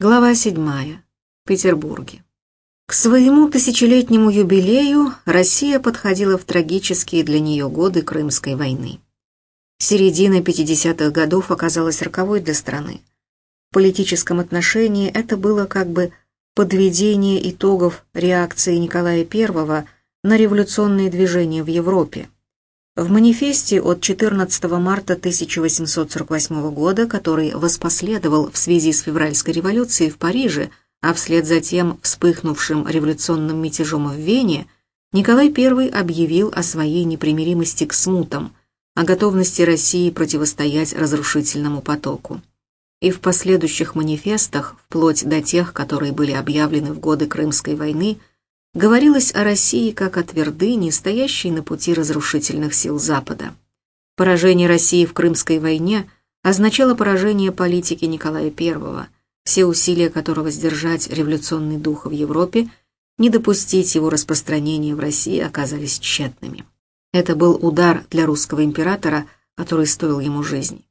Глава 7. Петербурге. К своему тысячелетнему юбилею Россия подходила в трагические для нее годы Крымской войны. Середина 50-х годов оказалась роковой для страны. В политическом отношении это было как бы подведение итогов реакции Николая I на революционные движения в Европе. В манифесте от 14 марта 1848 года, который воспоследовал в связи с февральской революцией в Париже, а вслед за тем вспыхнувшим революционным мятежом в Вене, Николай I объявил о своей непримиримости к смутам – о готовности России противостоять разрушительному потоку. И в последующих манифестах, вплоть до тех, которые были объявлены в годы Крымской войны, говорилось о России как о твердыне, стоящей на пути разрушительных сил Запада. Поражение России в Крымской войне означало поражение политики Николая I, все усилия которого сдержать революционный дух в Европе, не допустить его распространения в России оказались тщетными. Это был удар для русского императора, который стоил ему жизни.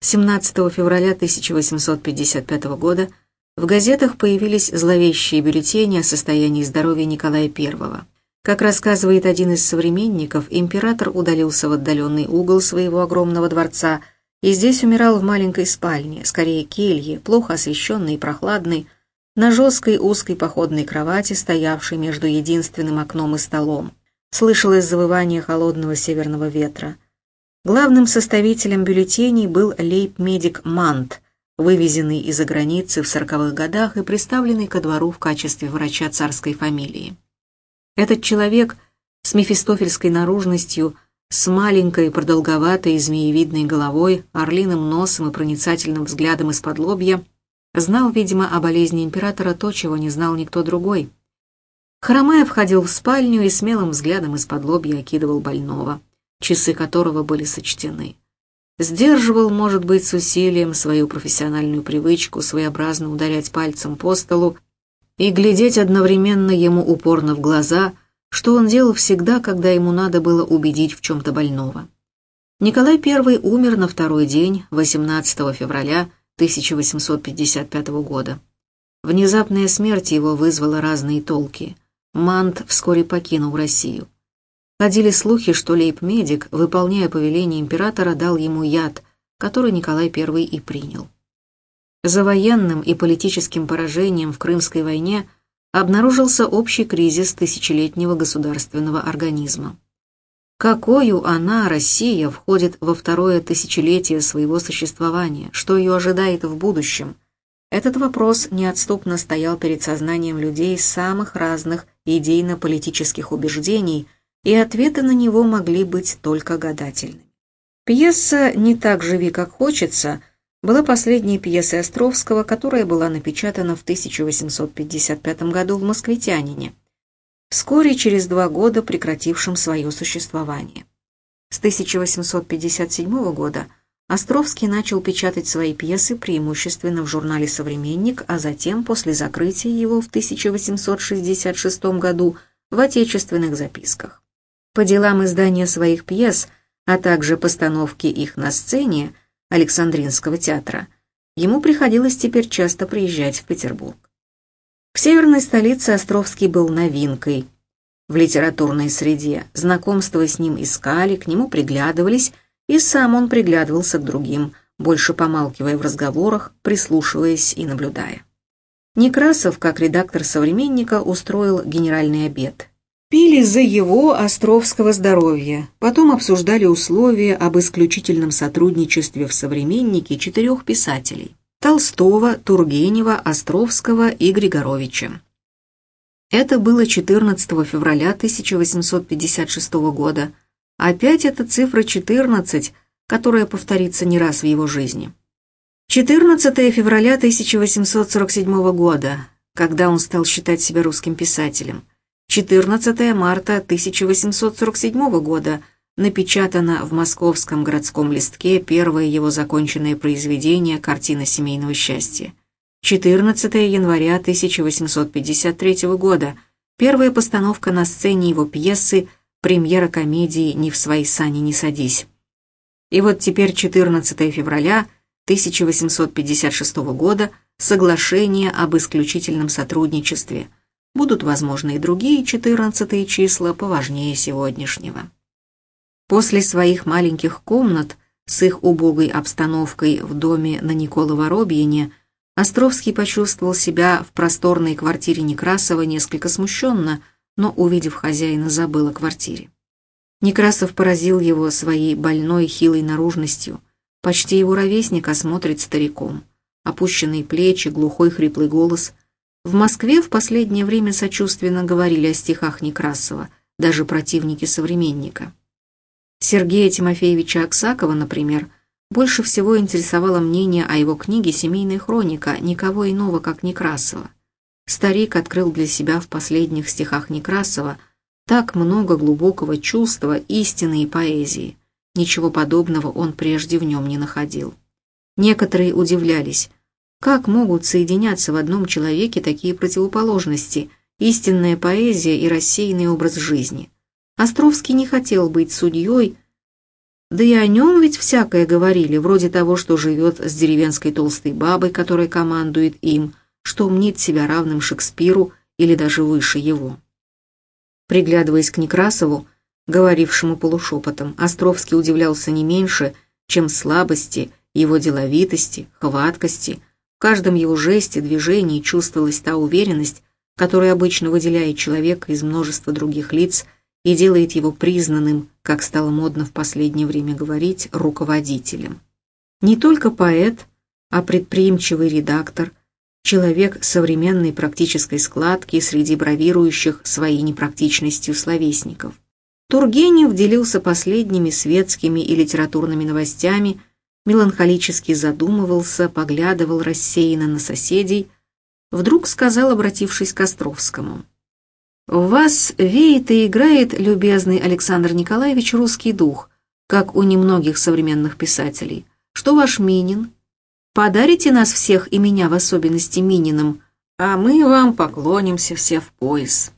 17 февраля 1855 года в газетах появились зловещие бюллетени о состоянии здоровья Николая I. Как рассказывает один из современников, император удалился в отдаленный угол своего огромного дворца и здесь умирал в маленькой спальне, скорее келье, плохо освещенной и прохладной, на жесткой узкой походной кровати, стоявшей между единственным окном и столом слышалось завывание холодного северного ветра. Главным составителем бюллетеней был лейб-медик Мант, вывезенный из-за границы в сороковых годах и приставленный ко двору в качестве врача царской фамилии. Этот человек с мефистофельской наружностью, с маленькой продолговатой змеевидной головой, орлиным носом и проницательным взглядом из-под лобья, знал, видимо, о болезни императора то, чего не знал никто другой. Хромая входил в спальню и смелым взглядом из-под лобья окидывал больного часы которого были сочтены. Сдерживал, может быть, с усилием свою профессиональную привычку своеобразно ударять пальцем по столу и глядеть одновременно ему упорно в глаза, что он делал всегда, когда ему надо было убедить в чем-то больного. Николай I умер на второй день, 18 февраля 1855 года. Внезапная смерть его вызвала разные толки. Мант вскоре покинул Россию. Ходили слухи, что лейб-медик, выполняя повеление императора, дал ему яд, который Николай I и принял. За военным и политическим поражением в Крымской войне обнаружился общий кризис тысячелетнего государственного организма. Какую она, Россия, входит во второе тысячелетие своего существования, что ее ожидает в будущем? Этот вопрос неотступно стоял перед сознанием людей самых разных идейно-политических убеждений – и ответы на него могли быть только гадательными. Пьеса «Не так живи, как хочется» была последней пьесой Островского, которая была напечатана в 1855 году в «Москвитянине», вскоре через два года прекратившим свое существование. С 1857 года Островский начал печатать свои пьесы преимущественно в журнале «Современник», а затем, после закрытия его в 1866 году, в отечественных записках. По делам издания своих пьес, а также постановки их на сцене Александринского театра, ему приходилось теперь часто приезжать в Петербург. В северной столице Островский был новинкой. В литературной среде знакомство с ним искали, к нему приглядывались, и сам он приглядывался к другим, больше помалкивая в разговорах, прислушиваясь и наблюдая. Некрасов, как редактор «Современника», устроил генеральный обед. Пили за его Островского здоровья, потом обсуждали условия об исключительном сотрудничестве в «Современнике» четырех писателей – Толстого, Тургенева, Островского и Григоровича. Это было 14 февраля 1856 года. Опять эта цифра 14, которая повторится не раз в его жизни. 14 февраля 1847 года, когда он стал считать себя русским писателем – 14 марта 1847 года напечатано в московском городском листке первое его законченное произведение «Картина семейного счастья». 14 января 1853 года первая постановка на сцене его пьесы «Премьера комедии «Не в свои сани не садись». И вот теперь 14 февраля 1856 года соглашение об исключительном сотрудничестве – Будут, возможно, и другие четырнадцатые числа поважнее сегодняшнего. После своих маленьких комнат с их убогой обстановкой в доме на Николово-Робьине Островский почувствовал себя в просторной квартире Некрасова несколько смущенно, но, увидев хозяина, забыл о квартире. Некрасов поразил его своей больной хилой наружностью. Почти его ровесник осмотрит стариком. Опущенные плечи, глухой хриплый голос, в Москве в последнее время сочувственно говорили о стихах Некрасова, даже противники современника. Сергея Тимофеевича Аксакова, например, больше всего интересовало мнение о его книге «Семейная хроника» никого иного, как Некрасова. Старик открыл для себя в последних стихах Некрасова так много глубокого чувства, истины и поэзии. Ничего подобного он прежде в нем не находил. Некоторые удивлялись – как могут соединяться в одном человеке такие противоположности, истинная поэзия и рассеянный образ жизни? Островский не хотел быть судьей, да и о нем ведь всякое говорили, вроде того, что живет с деревенской толстой бабой, которая командует им, что мнит себя равным Шекспиру или даже выше его. Приглядываясь к Некрасову, говорившему полушепотом, Островский удивлялся не меньше, чем слабости, его деловитости, хваткости – каждом его жесте, движении чувствовалась та уверенность, которая обычно выделяет человека из множества других лиц и делает его признанным, как стало модно в последнее время говорить, руководителем. Не только поэт, а предприимчивый редактор, человек современной практической складки среди бравирующих своей непрактичностью словесников. Тургенев делился последними светскими и литературными новостями, меланхолически задумывался, поглядывал рассеянно на соседей, вдруг сказал, обратившись к Островскому. «В вас веет и играет, любезный Александр Николаевич, русский дух, как у немногих современных писателей. Что ваш Минин? Подарите нас всех и меня в особенности Мининым, а мы вам поклонимся все в пояс».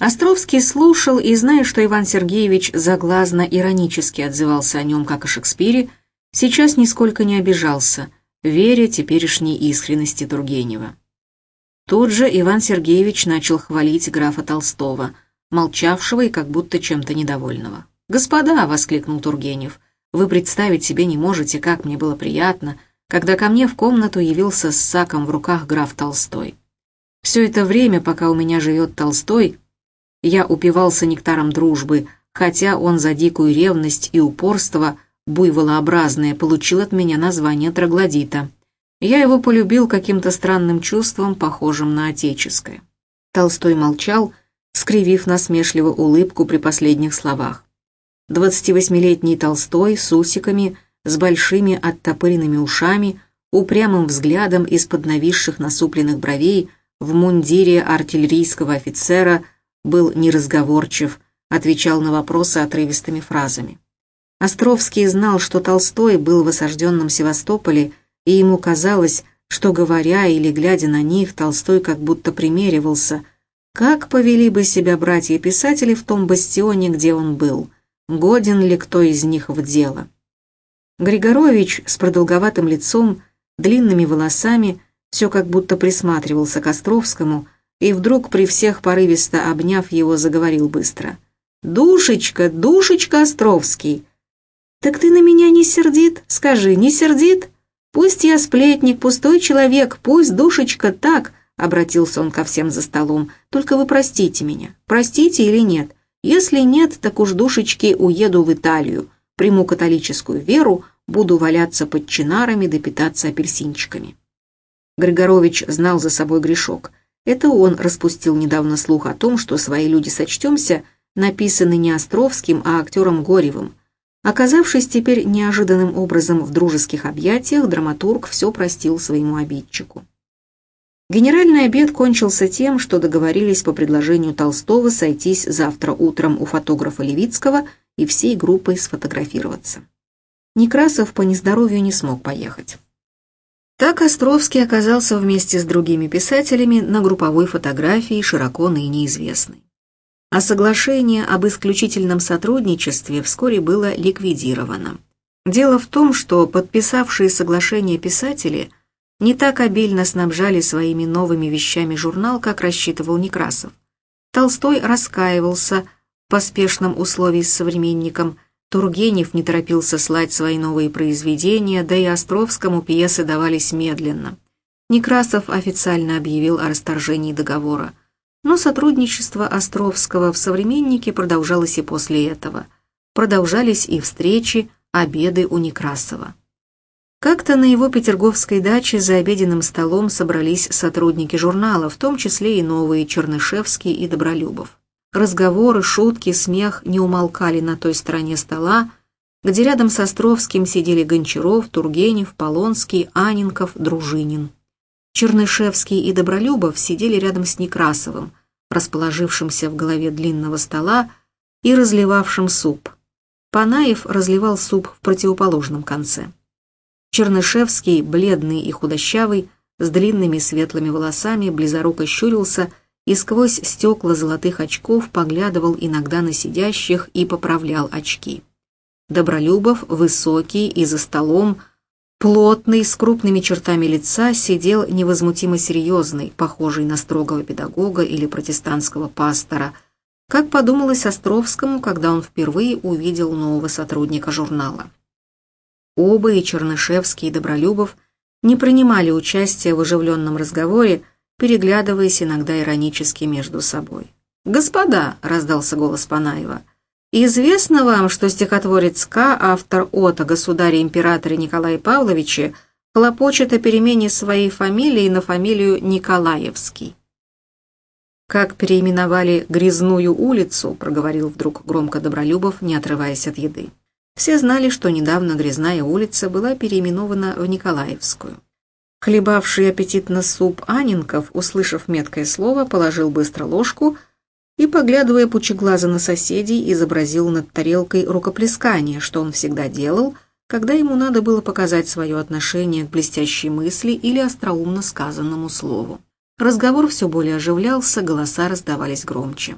Островский слушал и, зная, что Иван Сергеевич заглазно иронически отзывался о нем, как о Шекспире, сейчас нисколько не обижался, веря теперешней искренности Тургенева. Тут же Иван Сергеевич начал хвалить графа Толстого, молчавшего и как будто чем-то недовольного. «Господа!» — воскликнул Тургенев. «Вы представить себе не можете, как мне было приятно, когда ко мне в комнату явился с саком в руках граф Толстой. Все это время, пока у меня живет Толстой, я упивался нектаром дружбы, хотя он за дикую ревность и упорство, буйволообразное, получил от меня название троглодита. Я его полюбил каким-то странным чувством, похожим на отеческое. Толстой молчал, скривив насмешливо улыбку при последних словах. 28-летний Толстой с усиками, с большими оттопыренными ушами, упрямым взглядом из-под нависших насупленных бровей, в мундире артиллерийского офицера, был неразговорчив, отвечал на вопросы отрывистыми фразами. Островский знал, что Толстой был в осажденном Севастополе и ему казалось, что, говоря или глядя на них, Толстой как будто примеривался, как повели бы себя братья-писатели в том бастионе, где он был, годен ли кто из них в дело. Григорович с продолговатым лицом, длинными волосами, все как будто присматривался к Островскому и вдруг при всех порывисто обняв его, заговорил быстро. «Душечка, душечка Островский!» «Так ты на меня не сердит? Скажи, не сердит?» «Пусть я сплетник, пустой человек, пусть душечка так», — обратился он ко всем за столом, «только вы простите меня, простите или нет? Если нет, так уж душечки уеду в Италию, приму католическую веру, буду валяться под чинарами да питаться апельсинчиками». Григорович знал за собой грешок. Это он распустил недавно слух о том, что «Свои люди сочтемся» написаны не Островским, а актером Горевым, Оказавшись теперь неожиданным образом в дружеских объятиях, драматург все простил своему обидчику. Генеральный обед кончился тем, что договорились по предложению Толстого сойтись завтра утром у фотографа Левицкого и всей группой сфотографироваться. Некрасов по нездоровью не смог поехать. Так Островский оказался вместе с другими писателями на групповой фотографии, широко ныне известной а соглашение об исключительном сотрудничестве вскоре было ликвидировано. Дело в том, что подписавшие соглашение писатели не так обильно снабжали своими новыми вещами журнал, как рассчитывал Некрасов. Толстой раскаивался в поспешном условии с современником, Тургенев не торопился слать свои новые произведения, да и Островскому пьесы давались медленно. Некрасов официально объявил о расторжении договора. Но сотрудничество Островского в «Современнике» продолжалось и после этого. Продолжались и встречи, обеды у Некрасова. Как-то на его петерговской даче за обеденным столом собрались сотрудники журнала, в том числе и новые Чернышевский и Добролюбов. Разговоры, шутки, смех не умолкали на той стороне стола, где рядом с Островским сидели Гончаров, Тургенев, Полонский, Анинков, Дружинин. Чернышевский и Добролюбов сидели рядом с Некрасовым, расположившимся в голове длинного стола и разливавшим суп. Панаев разливал суп в противоположном конце. Чернышевский, бледный и худощавый, с длинными светлыми волосами, близоруко щурился и сквозь стекла золотых очков поглядывал иногда на сидящих и поправлял очки. Добролюбов, высокий и за столом, Плотный, с крупными чертами лица, сидел невозмутимо серьезный, похожий на строгого педагога или протестантского пастора, как подумалось Островскому, когда он впервые увидел нового сотрудника журнала. Оба, и Чернышевский, и Добролюбов, не принимали участия в оживленном разговоре, переглядываясь иногда иронически между собой. «Господа», — раздался голос Панаева, — «известно вам, что стихотворец К, автор ота государя-императора Николая Павловича, хлопочет о перемене своей фамилии на фамилию Николаевский». «Как переименовали Грязную улицу», — проговорил вдруг громко Добролюбов, не отрываясь от еды. Все знали, что недавно Грязная улица была переименована в Николаевскую. Хлебавший аппетитно суп Анинков, услышав меткое слово, положил быстро ложку и, поглядывая пучеглазо на соседей, изобразил над тарелкой рукоплескание, что он всегда делал, когда ему надо было показать свое отношение к блестящей мысли или остроумно сказанному слову. Разговор все более оживлялся, голоса раздавались громче.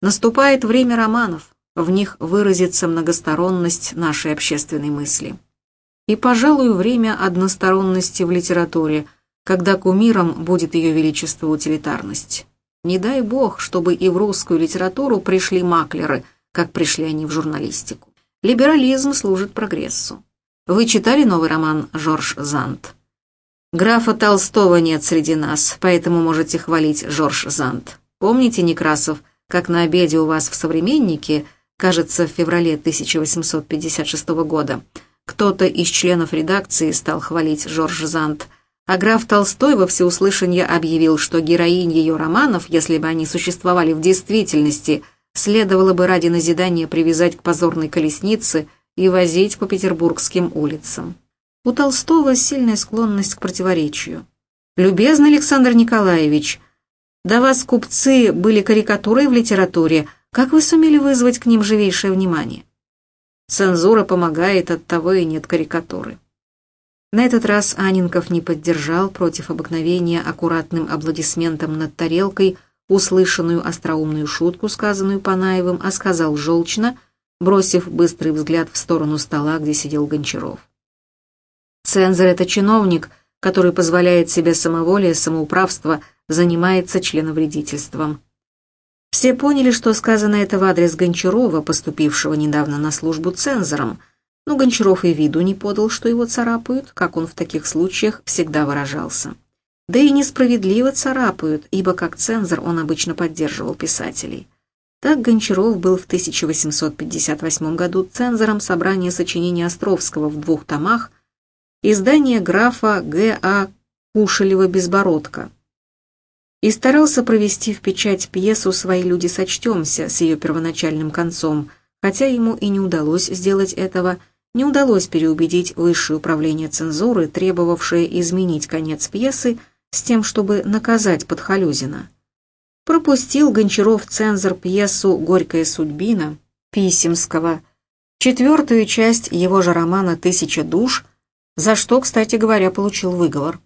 Наступает время романов, в них выразится многосторонность нашей общественной мысли. И, пожалуй, время односторонности в литературе, когда кумиром будет ее величество утилитарность. Не дай бог, чтобы и в русскую литературу пришли маклеры, как пришли они в журналистику. Либерализм служит прогрессу. Вы читали новый роман Жорж Зант? Графа Толстого нет среди нас, поэтому можете хвалить Жорж Зант. Помните, Некрасов, как на обеде у вас в «Современнике», кажется, в феврале 1856 года, кто-то из членов редакции стал хвалить Жорж Зант, а граф Толстой во всеуслышание объявил, что героинь ее романов, если бы они существовали в действительности, следовало бы ради назидания привязать к позорной колеснице и возить по петербургским улицам. У Толстого сильная склонность к противоречию. «Любезный Александр Николаевич, да вас, купцы, были карикатурой в литературе, как вы сумели вызвать к ним живейшее внимание?» Цензура помогает, от того и нет карикатуры. На этот раз Анинков не поддержал против обыкновения аккуратным аплодисментом над тарелкой услышанную остроумную шутку, сказанную Панаевым, а сказал желчно, бросив быстрый взгляд в сторону стола, где сидел Гончаров. Цензор — это чиновник, который позволяет себе самоволие, самоуправство, занимается членовредительством. Все поняли, что сказано это в адрес Гончарова, поступившего недавно на службу цензором, но Гончаров и виду не подал, что его царапают, как он в таких случаях всегда выражался. Да и несправедливо царапают, ибо как цензор он обычно поддерживал писателей. Так Гончаров был в 1858 году цензором собрания сочинений Островского в двух томах издание графа Г.А. Кушелева-Безбородко. И старался провести в печать пьесу «Свои люди сочтемся» с ее первоначальным концом, хотя ему и не удалось сделать этого, не удалось переубедить высшее управление цензуры, требовавшее изменить конец пьесы с тем, чтобы наказать Подхалюзина. Пропустил Гончаров-цензор пьесу «Горькая судьбина» Писемского, четвертую часть его же романа «Тысяча душ», за что, кстати говоря, получил выговор.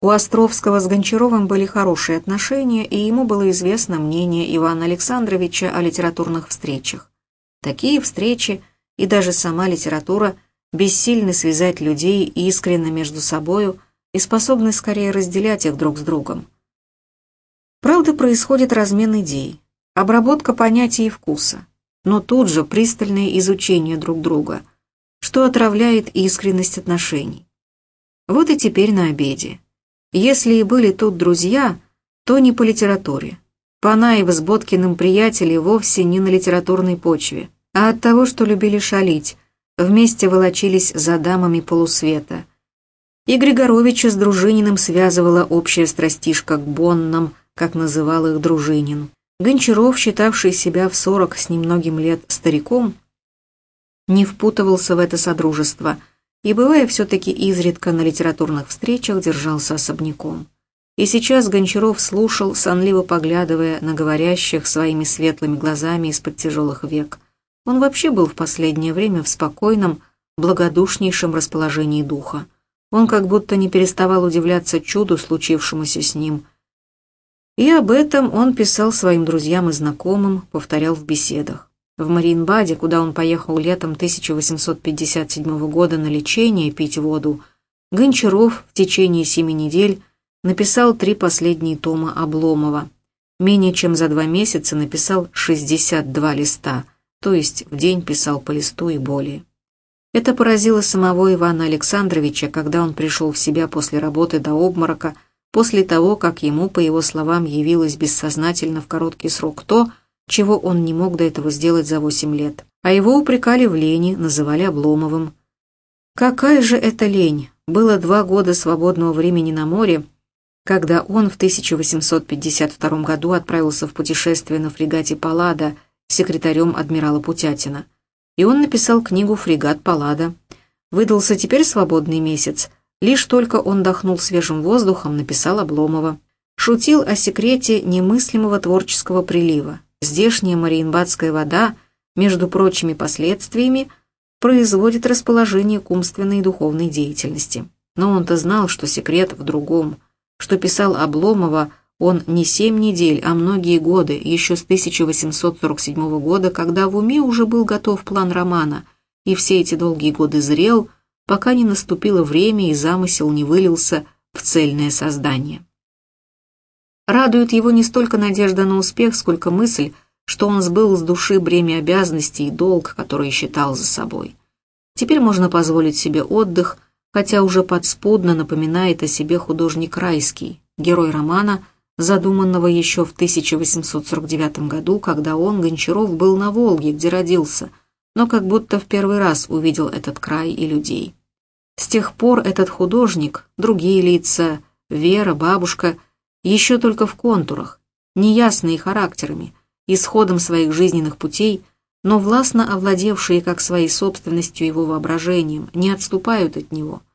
У Островского с Гончаровым были хорошие отношения, и ему было известно мнение Ивана Александровича о литературных встречах. Такие встречи и даже сама литература бессильны связать людей искренне между собою и способны скорее разделять их друг с другом. Правда, происходит размен идей, обработка понятий и вкуса, но тут же пристальное изучение друг друга – что отравляет искренность отношений. Вот и теперь на обеде. Если и были тут друзья, то не по литературе. Панаев с Боткиным приятели вовсе не на литературной почве, а от того, что любили шалить, вместе волочились за дамами полусвета. И Григоровича с Дружининым связывала общая страстишка к Боннам, как называл их Дружинин. Гончаров, считавший себя в сорок с немногим лет стариком, не впутывался в это содружество и, бывая все-таки изредка на литературных встречах, держался особняком. И сейчас Гончаров слушал, сонливо поглядывая на говорящих своими светлыми глазами из-под тяжелых век. Он вообще был в последнее время в спокойном, благодушнейшем расположении духа. Он как будто не переставал удивляться чуду, случившемуся с ним. И об этом он писал своим друзьям и знакомым, повторял в беседах. В Мариенбаде, куда он поехал летом 1857 года на лечение пить воду, Гончаров в течение семи недель написал три последние тома Обломова. Менее чем за два месяца написал 62 листа, то есть в день писал по листу и более. Это поразило самого Ивана Александровича, когда он пришел в себя после работы до обморока, после того, как ему, по его словам, явилось бессознательно в короткий срок то, чего он не мог до этого сделать за восемь лет. А его упрекали в лени, называли Обломовым. Какая же это лень! Было два года свободного времени на море, когда он в 1852 году отправился в путешествие на фрегате «Паллада» секретарем адмирала Путятина. И он написал книгу «Фрегат Паллада». Выдался теперь свободный месяц. Лишь только он дохнул свежим воздухом, написал Обломова. Шутил о секрете немыслимого творческого прилива. Здешняя мариенбадская вода, между прочими последствиями, производит расположение к умственной и духовной деятельности. Но он-то знал, что секрет в другом, что писал Обломова он не семь недель, а многие годы, еще с 1847 года, когда в уме уже был готов план романа, и все эти долгие годы зрел, пока не наступило время и замысел не вылился в цельное создание. Радует его не столько надежда на успех, сколько мысль, что он сбыл с души бремя обязанностей и долг, который считал за собой. Теперь можно позволить себе отдых, хотя уже подспудно напоминает о себе художник Райский, герой романа – задуманного еще в 1849 году, когда он, Гончаров, был на Волге, где родился, но как будто в первый раз увидел этот край и людей. С тех пор этот художник, другие лица, Вера, бабушка, еще только в контурах, неясные характерами, исходом своих жизненных путей, но властно овладевшие как своей собственностью его воображением, не отступают от него –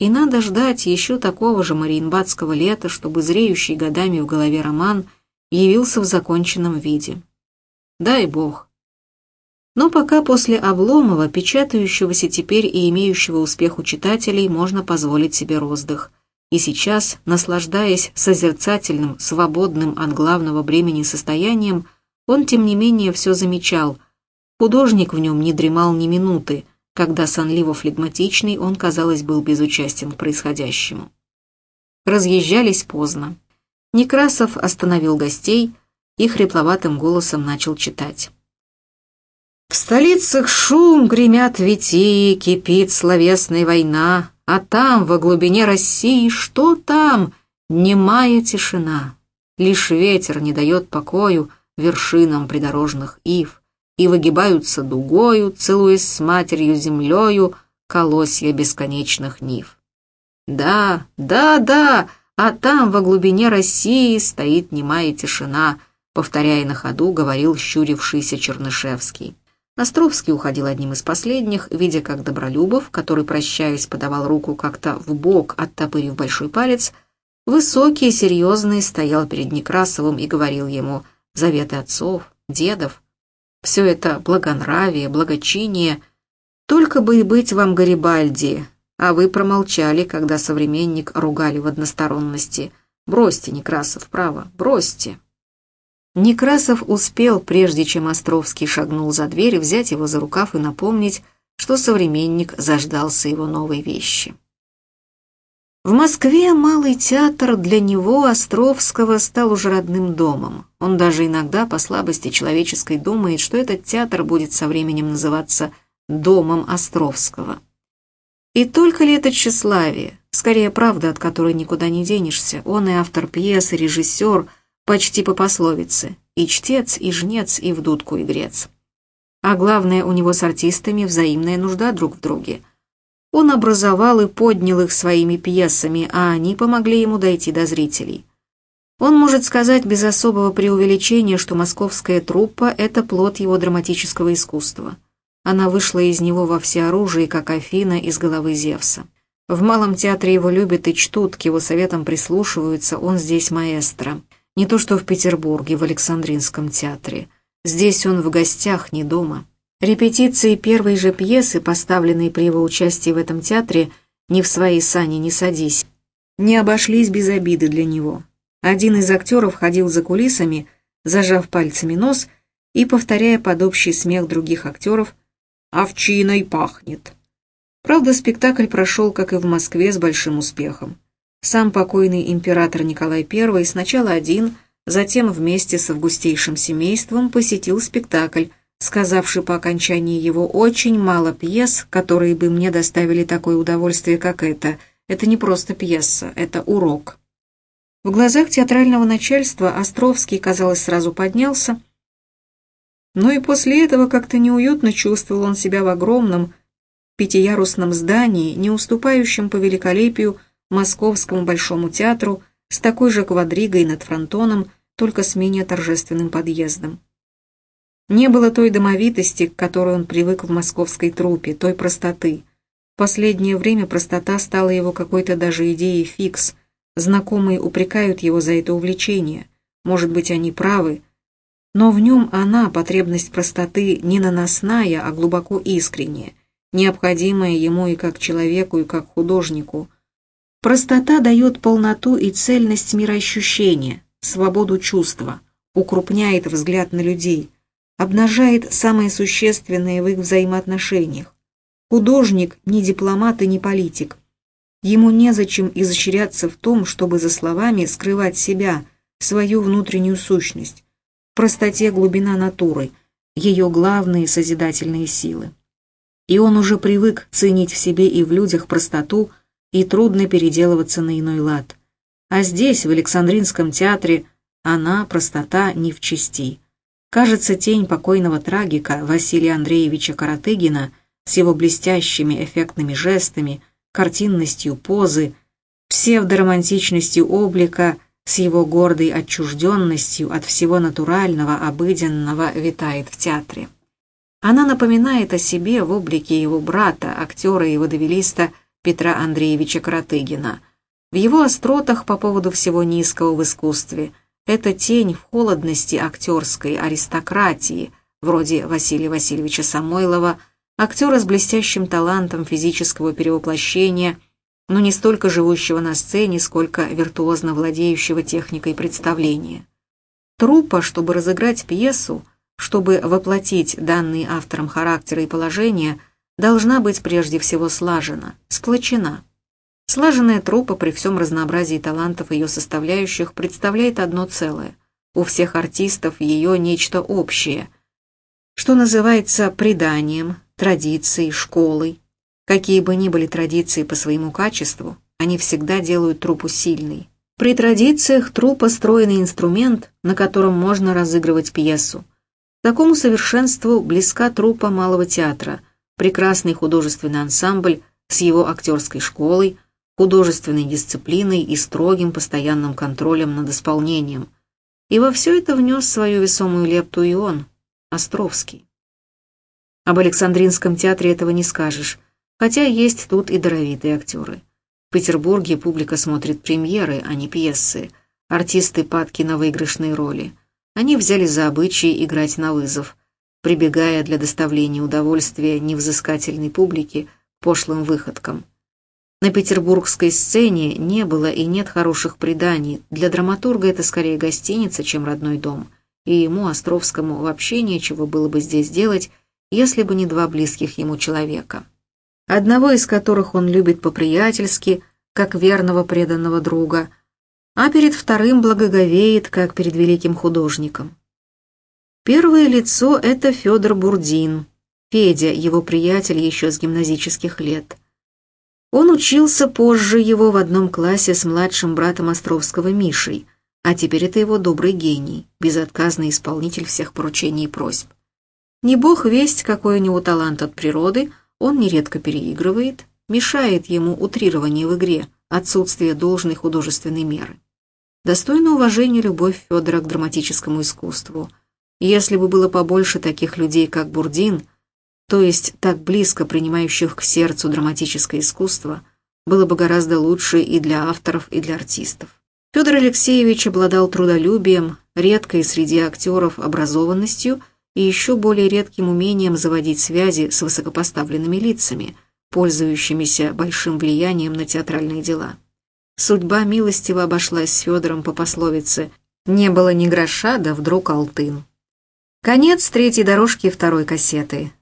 и надо ждать еще такого же мариенбадского лета, чтобы зреющий годами в голове роман явился в законченном виде. Дай бог. Но пока после Обломова, печатающегося теперь и имеющего успех у читателей, можно позволить себе роздых. И сейчас, наслаждаясь созерцательным, свободным от главного бремени состоянием, он, тем не менее, все замечал. Художник в нем не дремал ни минуты, когда сонливо-флегматичный он, казалось, был безучастен к происходящему. Разъезжались поздно. Некрасов остановил гостей и хрипловатым голосом начал читать. В столицах шум, гремят витии, кипит словесная война, а там, во глубине России, что там? Немая тишина. Лишь ветер не дает покою вершинам придорожных ив и выгибаются дугою, целуясь с матерью землею, колосья бесконечных нив. Да, да, да, а там во глубине России стоит немая тишина, повторяя на ходу, говорил щурившийся Чернышевский. Островский уходил одним из последних, видя, как Добролюбов, который, прощаясь, подавал руку как-то в бок, оттопырив большой палец, высокий и серьезный стоял перед Некрасовым и говорил ему «Заветы отцов, дедов, все это благонравие, благочиние. Только бы и быть вам Гарибальди, а вы промолчали, когда современник ругали в односторонности. Бросьте, Некрасов, право, бросьте. Некрасов успел, прежде чем Островский шагнул за дверь, взять его за рукав и напомнить, что современник заждался его новой вещи. В Москве Малый театр для него, Островского, стал уже родным домом. Он даже иногда по слабости человеческой думает, что этот театр будет со временем называться «Домом Островского». И только ли это тщеславие, скорее правда, от которой никуда не денешься, он и автор пьесы, режиссер, почти по пословице, и чтец, и жнец, и в дудку игрец. А главное, у него с артистами взаимная нужда друг в друге – он образовал и поднял их своими пьесами, а они помогли ему дойти до зрителей. Он может сказать без особого преувеличения, что московская труппа – это плод его драматического искусства. Она вышла из него во всеоружии, как Афина из головы Зевса. В Малом театре его любят и чтут, к его советам прислушиваются, он здесь маэстро. Не то что в Петербурге, в Александринском театре. Здесь он в гостях, не дома. Репетиции первой же пьесы, поставленной при его участии в этом театре, «Не в своей сани не садись», не обошлись без обиды для него. Один из актеров ходил за кулисами, зажав пальцами нос и повторяя под общий смех других актеров «Овчиной пахнет». Правда, спектакль прошел, как и в Москве, с большим успехом. Сам покойный император Николай I сначала один, затем вместе с августейшим семейством посетил спектакль, сказавший по окончании его «очень мало пьес, которые бы мне доставили такое удовольствие, как это. Это не просто пьеса, это урок». В глазах театрального начальства Островский, казалось, сразу поднялся, но и после этого как-то неуютно чувствовал он себя в огромном пятиярусном здании, не уступающем по великолепию Московскому Большому театру, с такой же квадригой над фронтоном, только с менее торжественным подъездом. Не было той домовитости, к которой он привык в московской трупе, той простоты. В последнее время простота стала его какой-то даже идеей фикс. Знакомые упрекают его за это увлечение. Может быть, они правы. Но в нем она, потребность простоты, не наносная, а глубоко искренняя, необходимая ему и как человеку, и как художнику. Простота дает полноту и цельность мироощущения, свободу чувства, укрупняет взгляд на людей – обнажает самое существенное в их взаимоотношениях. Художник не дипломат и не политик. Ему незачем изощряться в том, чтобы за словами скрывать себя, свою внутреннюю сущность. В простоте глубина натуры, ее главные созидательные силы. И он уже привык ценить в себе и в людях простоту, и трудно переделываться на иной лад. А здесь, в Александринском театре, она, простота, не в чести. Кажется, тень покойного трагика Василия Андреевича Каратыгина с его блестящими эффектными жестами, картинностью позы, псевдоромантичностью облика, с его гордой отчужденностью от всего натурального, обыденного витает в театре. Она напоминает о себе в облике его брата, актера и водовелиста Петра Андреевича Каратыгина, в его остротах по поводу всего низкого в искусстве – это тень в холодности актерской аристократии, вроде Василия Васильевича Самойлова, актера с блестящим талантом физического перевоплощения, но не столько живущего на сцене, сколько виртуозно владеющего техникой представления. Трупа, чтобы разыграть пьесу, чтобы воплотить данные автором характера и положения, должна быть прежде всего слажена, сплочена. Слаженная труппа при всем разнообразии талантов ее составляющих представляет одно целое. У всех артистов ее нечто общее, что называется преданием, традицией, школой. Какие бы ни были традиции по своему качеству, они всегда делают труппу сильной. При традициях труппа стройный инструмент, на котором можно разыгрывать пьесу. Такому совершенству близка труппа малого театра, прекрасный художественный ансамбль с его актерской школой – художественной дисциплиной и строгим постоянным контролем над исполнением. И во все это внес свою весомую лепту и он, Островский. Об Александринском театре этого не скажешь, хотя есть тут и даровитые актеры. В Петербурге публика смотрит премьеры, а не пьесы, артисты падки на выигрышные роли. Они взяли за обычай играть на вызов, прибегая для доставления удовольствия невзыскательной публике к пошлым выходкам. На петербургской сцене не было и нет хороших преданий. Для драматурга это скорее гостиница, чем родной дом. И ему, Островскому, вообще нечего было бы здесь делать, если бы не два близких ему человека. Одного из которых он любит по-приятельски, как верного преданного друга, а перед вторым благоговеет, как перед великим художником. Первое лицо — это Федор Бурдин, Федя, его приятель еще с гимназических лет. Он учился позже его в одном классе с младшим братом Островского Мишей, а теперь это его добрый гений, безотказный исполнитель всех поручений и просьб. Не бог весть, какой у него талант от природы, он нередко переигрывает, мешает ему утрирование в игре, отсутствие должной художественной меры. Достойна уважения любовь Федора к драматическому искусству. Если бы было побольше таких людей, как Бурдин – то есть так близко принимающих к сердцу драматическое искусство, было бы гораздо лучше и для авторов, и для артистов. Федор Алексеевич обладал трудолюбием, редкой среди актеров образованностью и еще более редким умением заводить связи с высокопоставленными лицами, пользующимися большим влиянием на театральные дела. Судьба милостиво обошлась с Федором по пословице «Не было ни гроша, да вдруг алтын». Конец третьей дорожки второй кассеты.